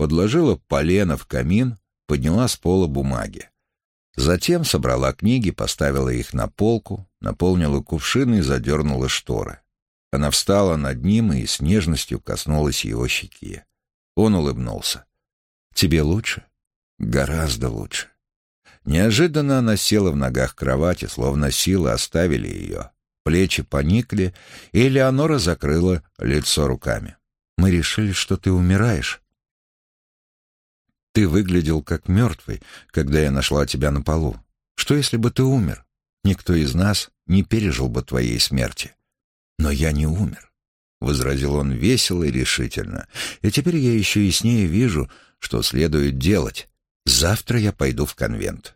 подложила полено в камин, подняла с пола бумаги. Затем собрала книги, поставила их на полку, наполнила кувшин и задернула шторы. Она встала над ним и с нежностью коснулась его щеки. Он улыбнулся. «Тебе лучше?» «Гораздо лучше». Неожиданно она села в ногах кровати, словно силы оставили ее. Плечи поникли, и Элеонора закрыла лицо руками. «Мы решили, что ты умираешь». «Ты выглядел как мертвый, когда я нашла тебя на полу. Что, если бы ты умер? Никто из нас не пережил бы твоей смерти». «Но я не умер», — возразил он весело и решительно. «И теперь я еще яснее вижу, что следует делать. Завтра я пойду в конвент».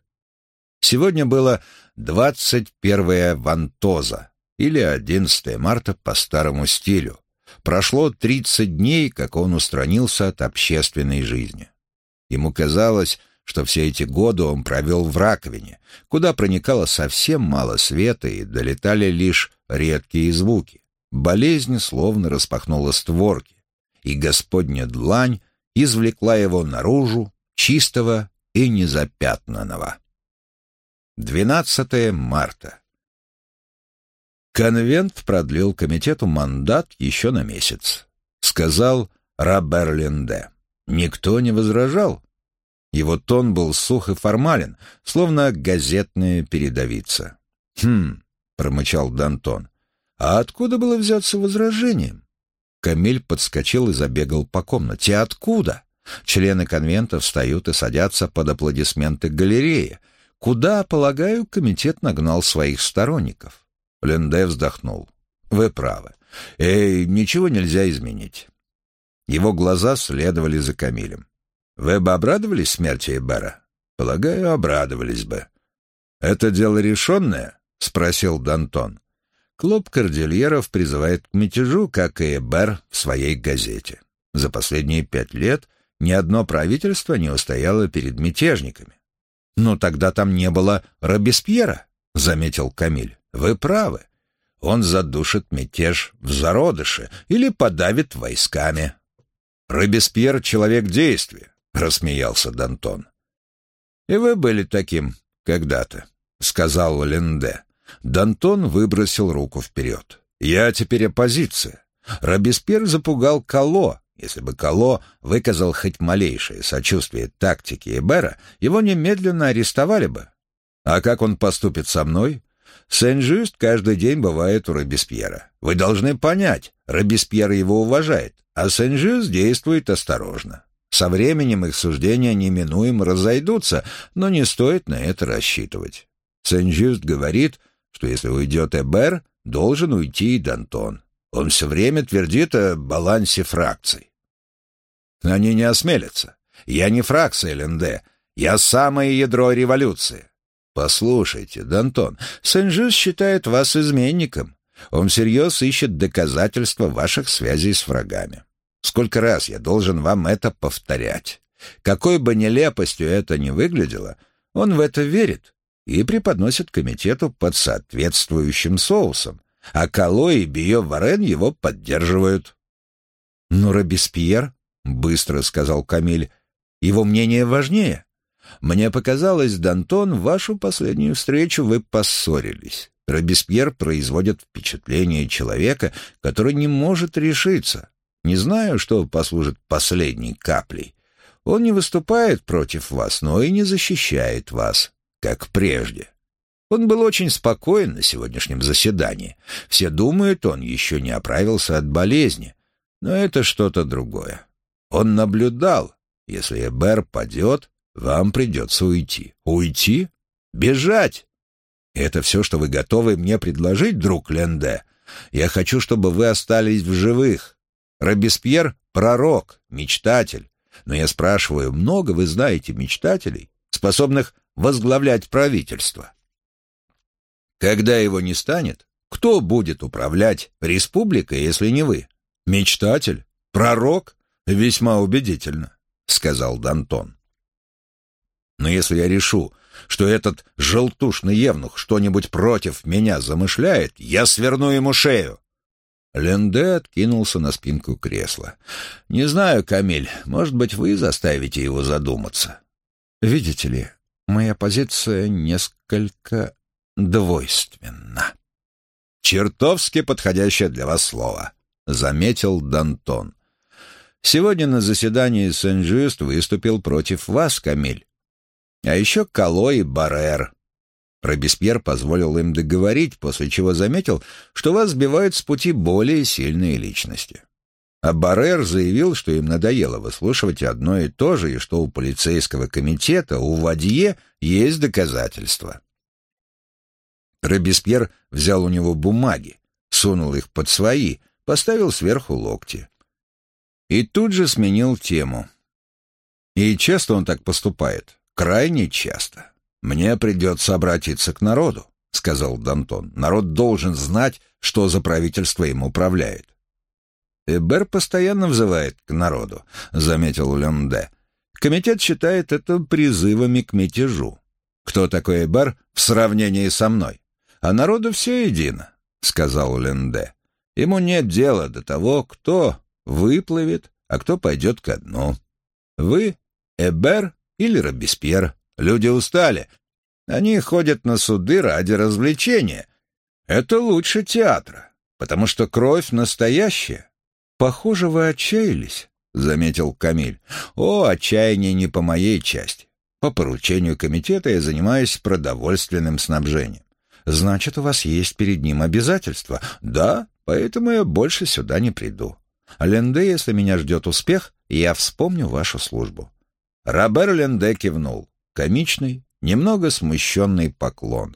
Сегодня было 21 Вантоза, или 11 марта по старому стилю. Прошло 30 дней, как он устранился от общественной жизни. Ему казалось, что все эти годы он провел в раковине, куда проникало совсем мало света и долетали лишь редкие звуки. Болезнь словно распахнула створки, и Господня длань извлекла его наружу, чистого и незапятнанного. 12 марта. Конвент продлил комитету мандат еще на месяц. Сказал Раберленде. Никто не возражал. Его тон был сух и формален, словно газетная передовица. «Хм», — промычал Дантон, — «а откуда было взяться возражением?» Камиль подскочил и забегал по комнате. «Откуда?» Члены конвента встают и садятся под аплодисменты галереи, куда, полагаю, комитет нагнал своих сторонников. Ленде вздохнул. «Вы правы. Эй, ничего нельзя изменить». Его глаза следовали за Камилем. «Вы бы обрадовались смерти Эбера?» «Полагаю, обрадовались бы». «Это дело решенное?» — спросил Дантон. Клуб Кордильеров призывает к мятежу, как и Эбер в своей газете. За последние пять лет ни одно правительство не устояло перед мятежниками. «Но тогда там не было Робеспьера», — заметил Камиль. «Вы правы. Он задушит мятеж в зародыше или подавит войсками». «Робеспьер — человек действия», — рассмеялся Дантон. «И вы были таким когда-то», — сказал Ленде. Дантон выбросил руку вперед. «Я теперь оппозиция. Робеспьер запугал Кало, если бы Кало выказал хоть малейшее сочувствие тактике Эбера, его немедленно арестовали бы. А как он поступит со мной? Сен-Жюст каждый день бывает у Робеспьера. Вы должны понять, Робеспьер его уважает, а Сен-Жюст действует осторожно. Со временем их суждения неминуемо разойдутся, но не стоит на это рассчитывать. Сен-Жюст говорит, что если уйдет Эбер, должен уйти и Дантон. Он все время твердит о балансе фракций. Они не осмелятся. Я не фракция ЛНД. Я самое ядро революции. Послушайте, Дантон, Сен-Жюс считает вас изменником. Он всерьез ищет доказательства ваших связей с врагами. Сколько раз я должен вам это повторять? Какой бы нелепостью это ни выглядело, он в это верит и преподносит комитету под соответствующим соусом, а Кало и Био Варен его поддерживают. «Но Робеспьер», — быстро сказал Камиль, — «его мнение важнее. Мне показалось, Дантон, вашу последнюю встречу вы поссорились. Робеспьер производит впечатление человека, который не может решиться. Не знаю, что послужит последней каплей. Он не выступает против вас, но и не защищает вас, как прежде. Он был очень спокоен на сегодняшнем заседании. Все думают, он еще не оправился от болезни. Но это что-то другое. Он наблюдал. Если Эбер падет, вам придется уйти. Уйти? Бежать! Это все, что вы готовы мне предложить, друг Ленде? Я хочу, чтобы вы остались в живых. Робеспьер пророк, мечтатель. Но я спрашиваю, много вы знаете мечтателей, способных возглавлять правительство? Когда его не станет, кто будет управлять республикой, если не вы? Мечтатель? Пророк? Весьма убедительно, сказал Дантон. Но если я решу, что этот желтушный евнух что-нибудь против меня замышляет, я сверну ему шею. Ленде откинулся на спинку кресла. «Не знаю, Камиль, может быть, вы заставите его задуматься». «Видите ли, моя позиция несколько двойственна». «Чертовски подходящее для вас слово», — заметил Дантон. «Сегодня на заседании Сен-Жюст выступил против вас, Камиль. А еще Кало и Баррер. Робеспьер позволил им договорить, после чего заметил, что вас сбивают с пути более сильные личности. А Баррер заявил, что им надоело выслушивать одно и то же, и что у полицейского комитета, у Вадье, есть доказательства. Робеспьер взял у него бумаги, сунул их под свои, поставил сверху локти. И тут же сменил тему. И часто он так поступает. Крайне часто. Мне придется обратиться к народу, сказал Дантон. Народ должен знать, что за правительство им управляет. Эбер постоянно взывает к народу, заметил Ленде. Комитет считает это призывами к мятежу. Кто такой Эбер в сравнении со мной? А народу все едино, сказал Ленде. Ему нет дела до того, кто выплывет, а кто пойдет ко дну. Вы, Эбер, или Робеспьер. Люди устали. Они ходят на суды ради развлечения. Это лучше театра, потому что кровь настоящая. Похоже, вы отчаялись, — заметил Камиль. О, отчаяние не по моей части. По поручению комитета я занимаюсь продовольственным снабжением. Значит, у вас есть перед ним обязательства. Да, поэтому я больше сюда не приду. Ленде, если меня ждет успех, я вспомню вашу службу. Робер Ленде кивнул. Комичный, немного смущенный поклон.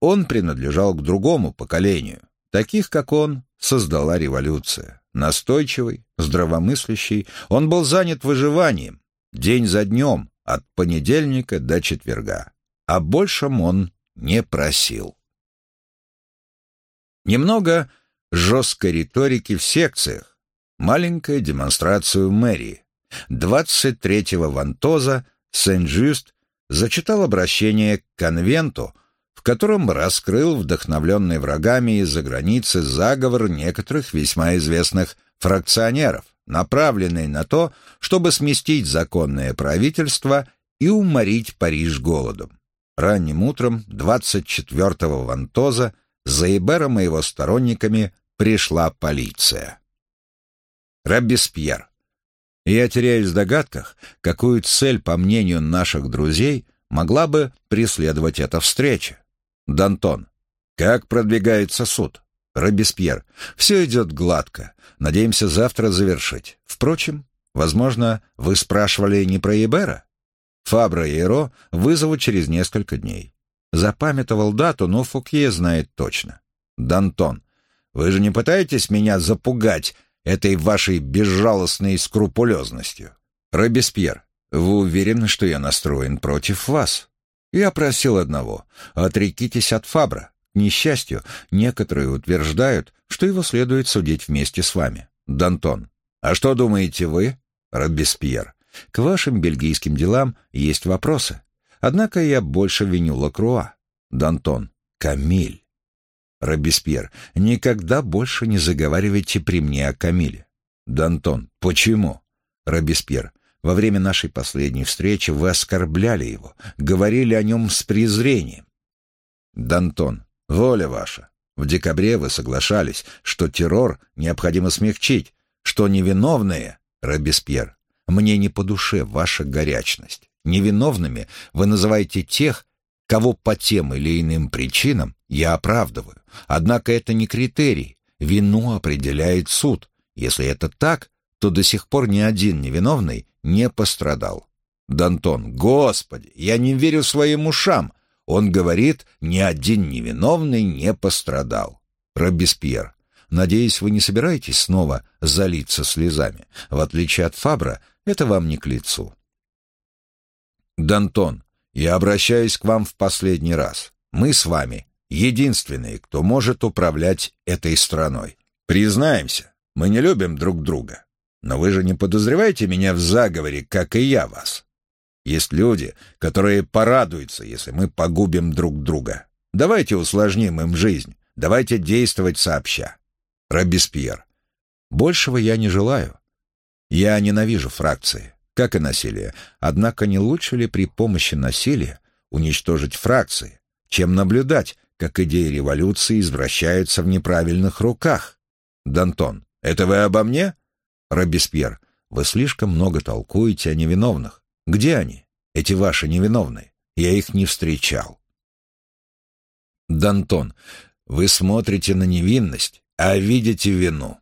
Он принадлежал к другому поколению. Таких, как он, создала революция. Настойчивый, здравомыслящий, он был занят выживанием, день за днем, от понедельника до четверга. О большем он не просил. Немного жесткой риторики в секциях, маленькая демонстрация мэрии. 23-го Вантоза Сен-Жюст зачитал обращение к конвенту, в котором раскрыл вдохновленный врагами из-за границы заговор некоторых весьма известных фракционеров, направленный на то, чтобы сместить законное правительство и уморить Париж голодом. Ранним утром 24-го Вантоза за Эбером и его сторонниками пришла полиция. Робеспьер. Я теряюсь в догадках, какую цель, по мнению наших друзей, могла бы преследовать эта встреча. Дантон. Как продвигается суд? Робеспьер. Все идет гладко. Надеемся завтра завершить. Впрочем, возможно, вы спрашивали не про Ебера? Фабра и Эро вызовут через несколько дней. Запамятовал дату, но Фукье знает точно. Дантон. Вы же не пытаетесь меня запугать этой вашей безжалостной скрупулезностью. Робеспьер, вы уверены, что я настроен против вас? Я просил одного — отрекитесь от Фабра. К несчастью, некоторые утверждают, что его следует судить вместе с вами. Дантон. А что думаете вы? Робеспьер. К вашим бельгийским делам есть вопросы. Однако я больше виню Лакруа. Дантон. Камиль. Робеспьер, никогда больше не заговаривайте при мне о Камиле. Дантон, почему? Робеспьер, во время нашей последней встречи вы оскорбляли его, говорили о нем с презрением. Дантон, воля ваша. В декабре вы соглашались, что террор необходимо смягчить, что невиновные, Робеспьер, мне не по душе ваша горячность. Невиновными вы называете тех, кого по тем или иным причинам я оправдываю. Однако это не критерий. Вину определяет суд. Если это так, то до сих пор ни один невиновный не пострадал. Дантон, господи, я не верю своим ушам. Он говорит, ни один невиновный не пострадал. Робеспьер, Надеюсь, вы не собираетесь снова залиться слезами. В отличие от Фабра, это вам не к лицу. Дантон, я обращаюсь к вам в последний раз. Мы с вами единственные, кто может управлять этой страной. Признаемся, мы не любим друг друга. Но вы же не подозреваете меня в заговоре, как и я вас. Есть люди, которые порадуются, если мы погубим друг друга. Давайте усложним им жизнь. Давайте действовать сообща. Робеспьер. Большего я не желаю. Я ненавижу фракции, как и насилие. Однако не лучше ли при помощи насилия уничтожить фракции, чем наблюдать, как идеи революции извращаются в неправильных руках? Дантон. Это вы обо мне? Робеспьер. Вы слишком много толкуете о невиновных. Где они, эти ваши невиновные? Я их не встречал. Дантон. Вы смотрите на невинность, а видите вину.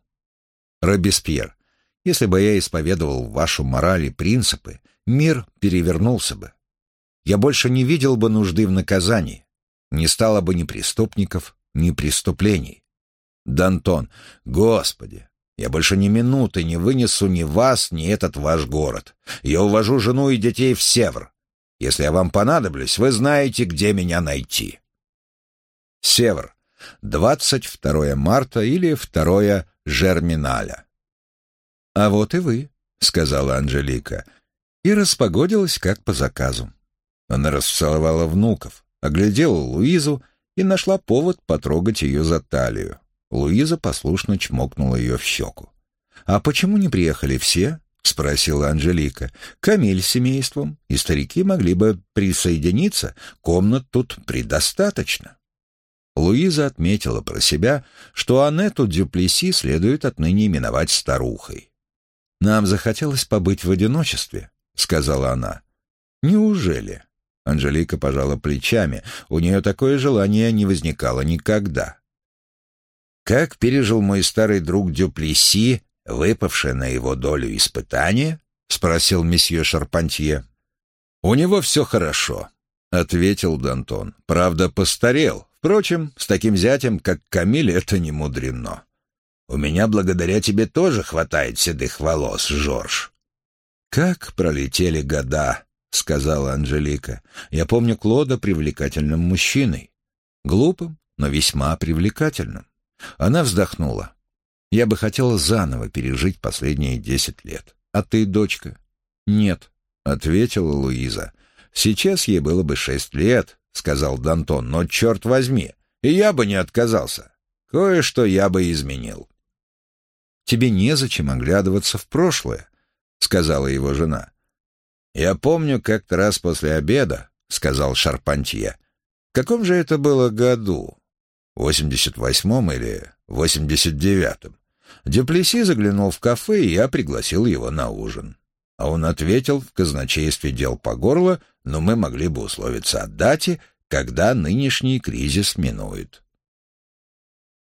Робеспьер. Если бы я исповедовал вашу мораль и принципы, мир перевернулся бы. Я больше не видел бы нужды в наказании. Не стало бы ни преступников, ни преступлений. Дантон. Господи, я больше ни минуты не вынесу ни вас, ни этот ваш город. Я увожу жену и детей в Севр. Если я вам понадоблюсь, вы знаете, где меня найти. Севр. 22 марта или 2 Жерминаля. «А вот и вы», — сказала Анжелика, и распогодилась как по заказу. Она расцеловала внуков, оглядела Луизу и нашла повод потрогать ее за талию. Луиза послушно чмокнула ее в щеку. «А почему не приехали все?» — спросила Анжелика. «Камиль с семейством, и старики могли бы присоединиться, комнат тут предостаточно». Луиза отметила про себя, что Анетту Дюплеси следует отныне именовать старухой. «Нам захотелось побыть в одиночестве», — сказала она. «Неужели?» Анжелика пожала плечами. У нее такое желание не возникало никогда. Как пережил мой старый друг Дюплеси, выпавшее на его долю испытание? спросил месье Шарпантье. У него все хорошо, ответил Дантон. Правда, постарел. Впрочем, с таким зятем, как Камиль, это не мудрено. У меня благодаря тебе тоже хватает седых волос, Жорж. Как пролетели года, сказала Анжелика. Я помню Клода привлекательным мужчиной, глупым, но весьма привлекательным. Она вздохнула. «Я бы хотела заново пережить последние десять лет. А ты, дочка?» «Нет», — ответила Луиза. «Сейчас ей было бы шесть лет», — сказал Дантон, «но черт возьми, и я бы не отказался. Кое-что я бы изменил». «Тебе незачем оглядываться в прошлое», — сказала его жена. «Я помню, как-то раз после обеда», — сказал Шарпантье. «В каком же это было году? 88-м или 89-м. Дюплеси заглянул в кафе, и я пригласил его на ужин. А он ответил, в казначействе дел по горло, но мы могли бы условиться о дате, когда нынешний кризис минует.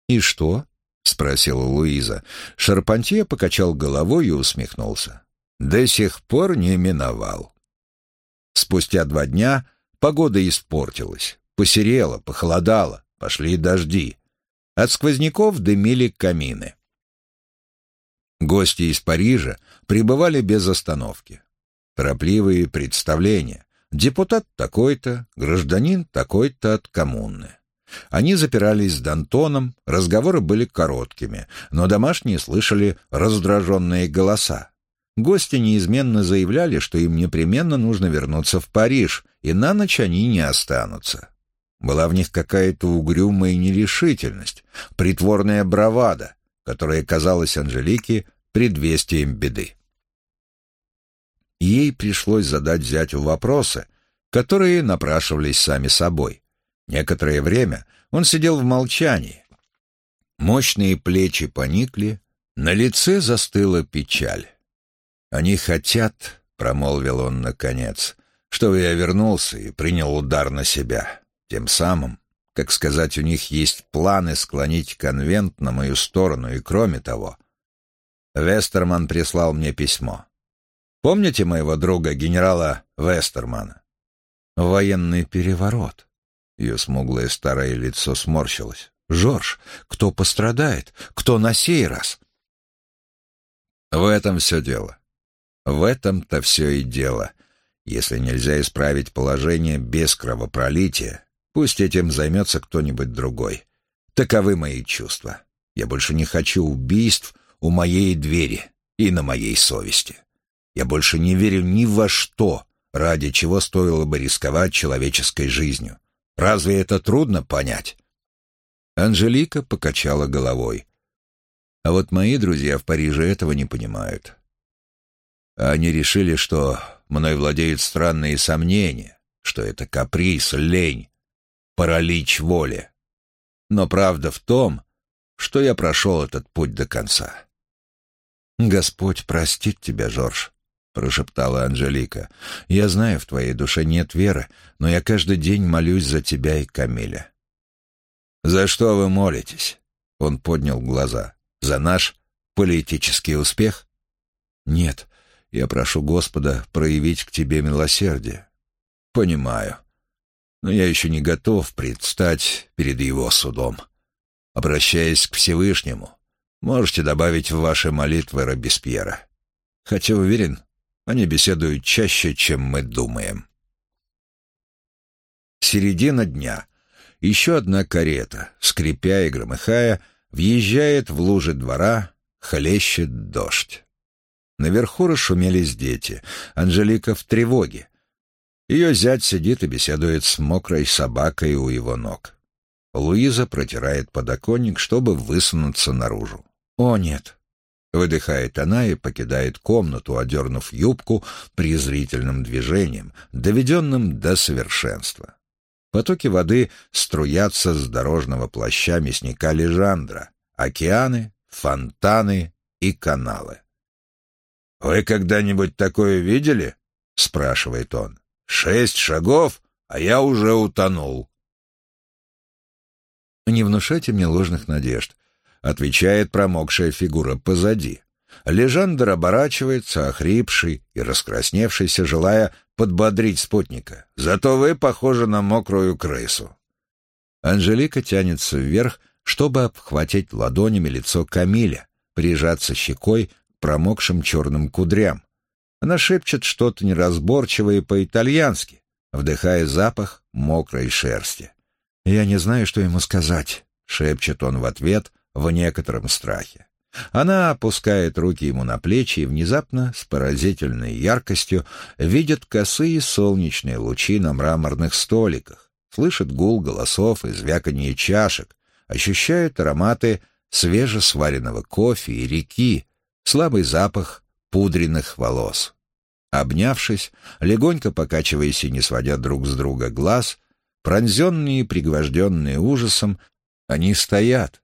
«И что?» — спросила Луиза. Шарпантье покачал головой и усмехнулся. «До сих пор не миновал». Спустя два дня погода испортилась, посерела, похолодала. Пошли дожди. От сквозняков дымили камины. Гости из Парижа прибывали без остановки. Торопливые представления. Депутат такой-то, гражданин такой-то от коммуны. Они запирались с Дантоном, разговоры были короткими, но домашние слышали раздраженные голоса. Гости неизменно заявляли, что им непременно нужно вернуться в Париж, и на ночь они не останутся. Была в них какая-то угрюмая нерешительность, притворная бравада, которая казалась Анжелике предвестием беды. Ей пришлось задать зятю вопросы, которые напрашивались сами собой. Некоторое время он сидел в молчании. Мощные плечи поникли, на лице застыла печаль. «Они хотят», — промолвил он наконец, — «чтобы я вернулся и принял удар на себя. Тем самым, как сказать, у них есть планы склонить конвент на мою сторону, и кроме того, Вестерман прислал мне письмо. Помните моего друга, генерала Вестермана? Военный переворот. Ее смуглое старое лицо сморщилось. Жорж, кто пострадает? Кто на сей раз? В этом все дело. В этом-то все и дело. Если нельзя исправить положение без кровопролития, пусть этим займется кто-нибудь другой. Таковы мои чувства. Я больше не хочу убийств у моей двери и на моей совести. Я больше не верю ни во что, ради чего стоило бы рисковать человеческой жизнью. Разве это трудно понять? Анжелика покачала головой. А вот мои друзья в Париже этого не понимают. Они решили, что мной владеют странные сомнения, что это каприз, лень, паралич воли. Но правда в том, что я прошел этот путь до конца. «Господь простит тебя, Жорж», — прошептала Анжелика. «Я знаю, в твоей душе нет веры, но я каждый день молюсь за тебя и Камиля». «За что вы молитесь?» — он поднял глаза. «За наш политический успех?» «Нет, я прошу Господа проявить к тебе милосердие». «Понимаю. Но я еще не готов предстать перед его судом. Обращаясь к Всевышнему, можете добавить в ваши молитвы Робеспьера. Хотя уверен, они беседуют чаще, чем мы думаем». Середина дня. Еще одна карета, скрипя и громыхая, въезжает в лужи двора, хлещет дождь. Наверху расшумелись дети. Анжелика в тревоге. Ее зять сидит и беседует с мокрой собакой у его ног. Луиза протирает подоконник, чтобы высунуться наружу. «О, нет!» Выдыхает она и покидает комнату, одернув юбку презрительным движением, доведенным до совершенства. Потоки воды струятся с дорожного плаща мясника Лежандра, океаны, фонтаны и каналы. «Вы когда-нибудь такое видели?» — спрашивает он. «Шесть шагов, а я уже утонул». «Не внушайте мне ложных надежд», — отвечает промокшая фигура позади. Лежандр оборачивается, охрипший и раскрасневшийся, желая подбодрить спутника. «Зато вы похожи на мокрую крысу». Анжелика тянется вверх, чтобы обхватить ладонями лицо Камиля, прижаться щекой промокшим черным кудрям. Она шепчет что-то неразборчивое по-итальянски, вдыхая запах мокрой шерсти. «Я не знаю, что ему сказать», — шепчет он в ответ в некотором страхе. Она опускает руки ему на плечи и внезапно, с поразительной яркостью, видит косые солнечные лучи на мраморных столиках, слышит гул голосов и звяканье чашек, ощущает ароматы свежесваренного кофе и реки, слабый запах пудренных волос. Обнявшись, легонько покачиваясь и не сводя друг с друга глаз, пронзенные и пригвожденные ужасом, они стоят.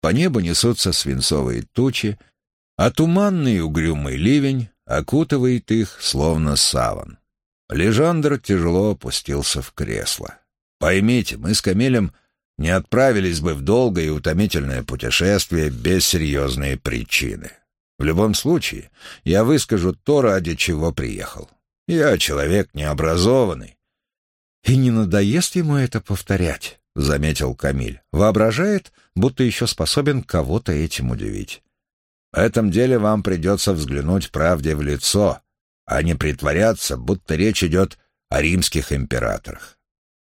По небу несутся свинцовые тучи, а туманный угрюмый ливень окутывает их, словно саван. Лежандр тяжело опустился в кресло. «Поймите, мы с Камилем не отправились бы в долгое и утомительное путешествие без серьезной причины. В любом случае, я выскажу то, ради чего приехал. Я человек необразованный. И не надоест ему это повторять, — заметил Камиль. Воображает, будто еще способен кого-то этим удивить. В этом деле вам придется взглянуть правде в лицо, а не притворяться, будто речь идет о римских императорах.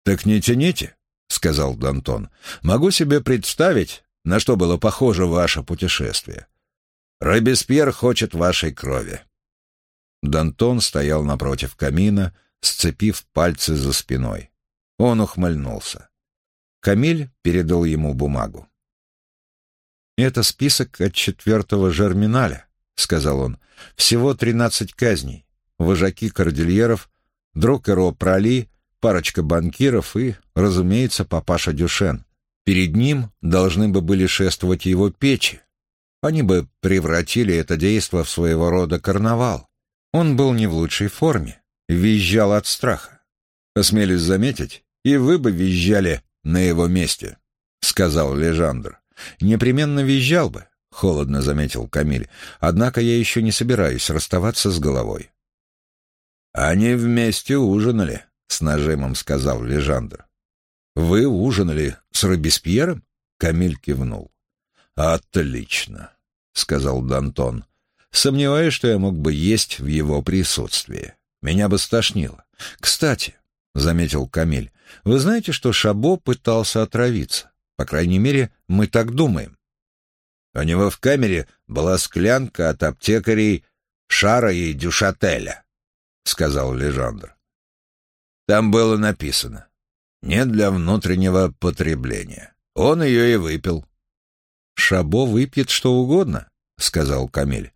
«Так не тяните», — сказал Дантон. «Могу себе представить, на что было похоже ваше путешествие. Робеспьер хочет вашей крови». Дантон стоял напротив камина, сцепив пальцы за спиной. Он ухмыльнулся. Камиль передал ему бумагу. «Это список от четвертого жерминаля», — сказал он. «Всего тринадцать казней. Вожаки кордильеров, друг Эро Прали, парочка банкиров и, разумеется, папаша Дюшен. Перед ним должны бы были шествовать его печи, они бы превратили это действо в своего рода карнавал. Он был не в лучшей форме, визжал от страха. Осмелюсь заметить, и вы бы визжали на его месте, — сказал Лежандр. Непременно визжал бы, — холодно заметил Камиль, — однако я еще не собираюсь расставаться с головой. Они вместе ужинали, — с нажимом сказал Лежандр. Вы ужинали с Робеспьером? Камиль кивнул. «Отлично», — сказал Дантон. «Сомневаюсь, что я мог бы есть в его присутствии. Меня бы стошнило. Кстати, — заметил Камиль, — вы знаете, что Шабо пытался отравиться? По крайней мере, мы так думаем. У него в камере была склянка от аптекарей Шара и Дюшателя, — сказал Лежандр. Там было написано «Не для внутреннего потребления». Он ее и выпил. «Шабо выпьет что угодно», — сказал Камиль.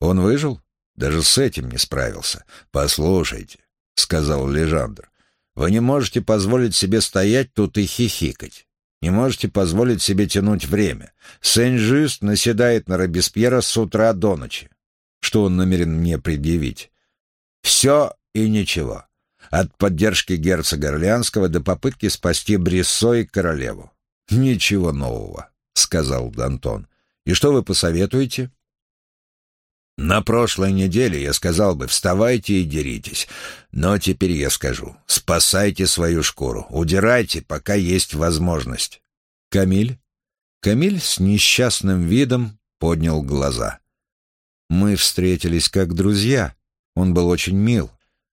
«Он выжил? Даже с этим не справился. Послушайте», — сказал Лежандр, — «вы не можете позволить себе стоять тут и хихикать. Не можете позволить себе тянуть время. Сен-Жюст наседает на Робеспьера с утра до ночи. Что он намерен мне предъявить? Все и ничего. От поддержки герцога Орлеанского до попытки спасти Брессо и королеву. Ничего нового, сказал Д'Антон. И что вы посоветуете? На прошлой неделе я сказал бы, вставайте и деритесь. Но теперь я скажу, спасайте свою шкуру, удирайте, пока есть возможность. Камиль? Камиль с несчастным видом поднял глаза. Мы встретились как друзья. Он был очень мил.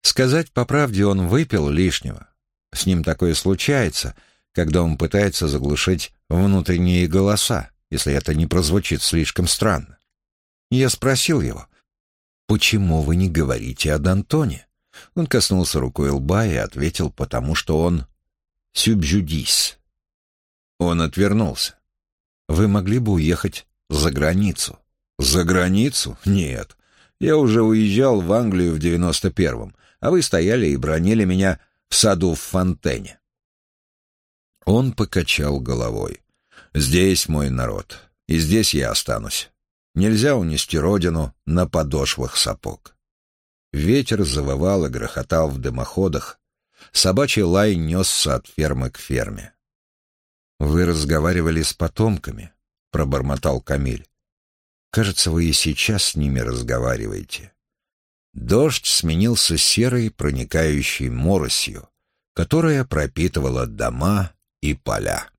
Сказать по правде, он выпил лишнего. С ним такое случается, когда он пытается заглушить внутренние голоса, если это не прозвучит слишком странно. Я спросил его, «Почему вы не говорите о Д'Антоне?» Он коснулся рукой лба и ответил, потому что он «сюбжюдис». Он отвернулся. «Вы могли бы уехать за границу?» «За границу? Нет. Я уже уезжал в Англию в девяносто первом, а вы стояли и бронили меня в саду в Фонтене». Он покачал головой. «Здесь мой народ, и здесь я останусь. Нельзя унести родину на подошвах сапог. Ветер завывал и грохотал в дымоходах. Собачий лай несся от фермы к ферме. «Вы разговаривали с потомками», — пробормотал Камиль. «Кажется, вы и сейчас с ними разговариваете». Дождь сменился серой, проникающей моросью, которая пропитывала дома и поля.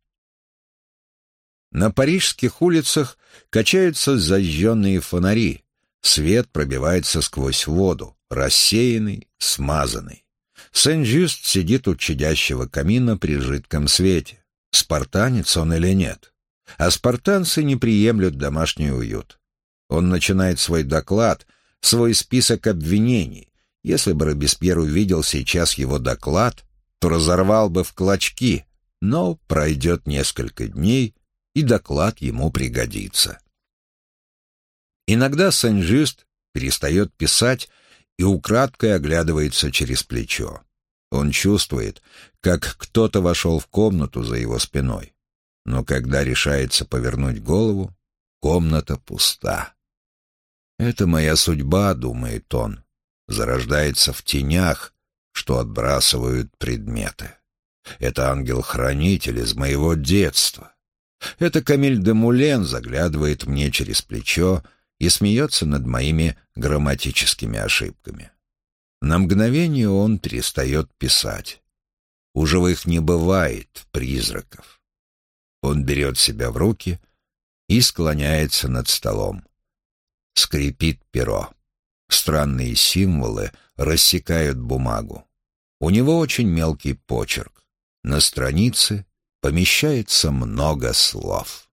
На парижских улицах качаются зажженные фонари. Свет пробивается сквозь воду, рассеянный, смазанный. Сен-Жюст сидит у чадящего камина при жидком свете. Спартанец он или нет? А спартанцы не приемлют домашний уют. Он начинает свой доклад, свой список обвинений. Если бы Робеспьер увидел сейчас его доклад, то разорвал бы в клочки, но пройдет несколько дней, и доклад ему пригодится. Иногда Сен-Жюст перестает писать и украдкой оглядывается через плечо. Он чувствует, как кто-то вошел в комнату за его спиной. Но когда решается повернуть голову, комната пуста. «Это моя судьба», — думает он, — зарождается в тенях, что отбрасывают предметы. Это ангел-хранитель из моего детства. Это Камиль де Мулен заглядывает мне через плечо и смеется над моими грамматическими ошибками. На мгновение он перестает писать. У живых не бывает призраков. Он берет себя в руки и склоняется над столом. Скрипит перо. Странные символы рассекают бумагу. У него очень мелкий почерк. На странице помещается много слов.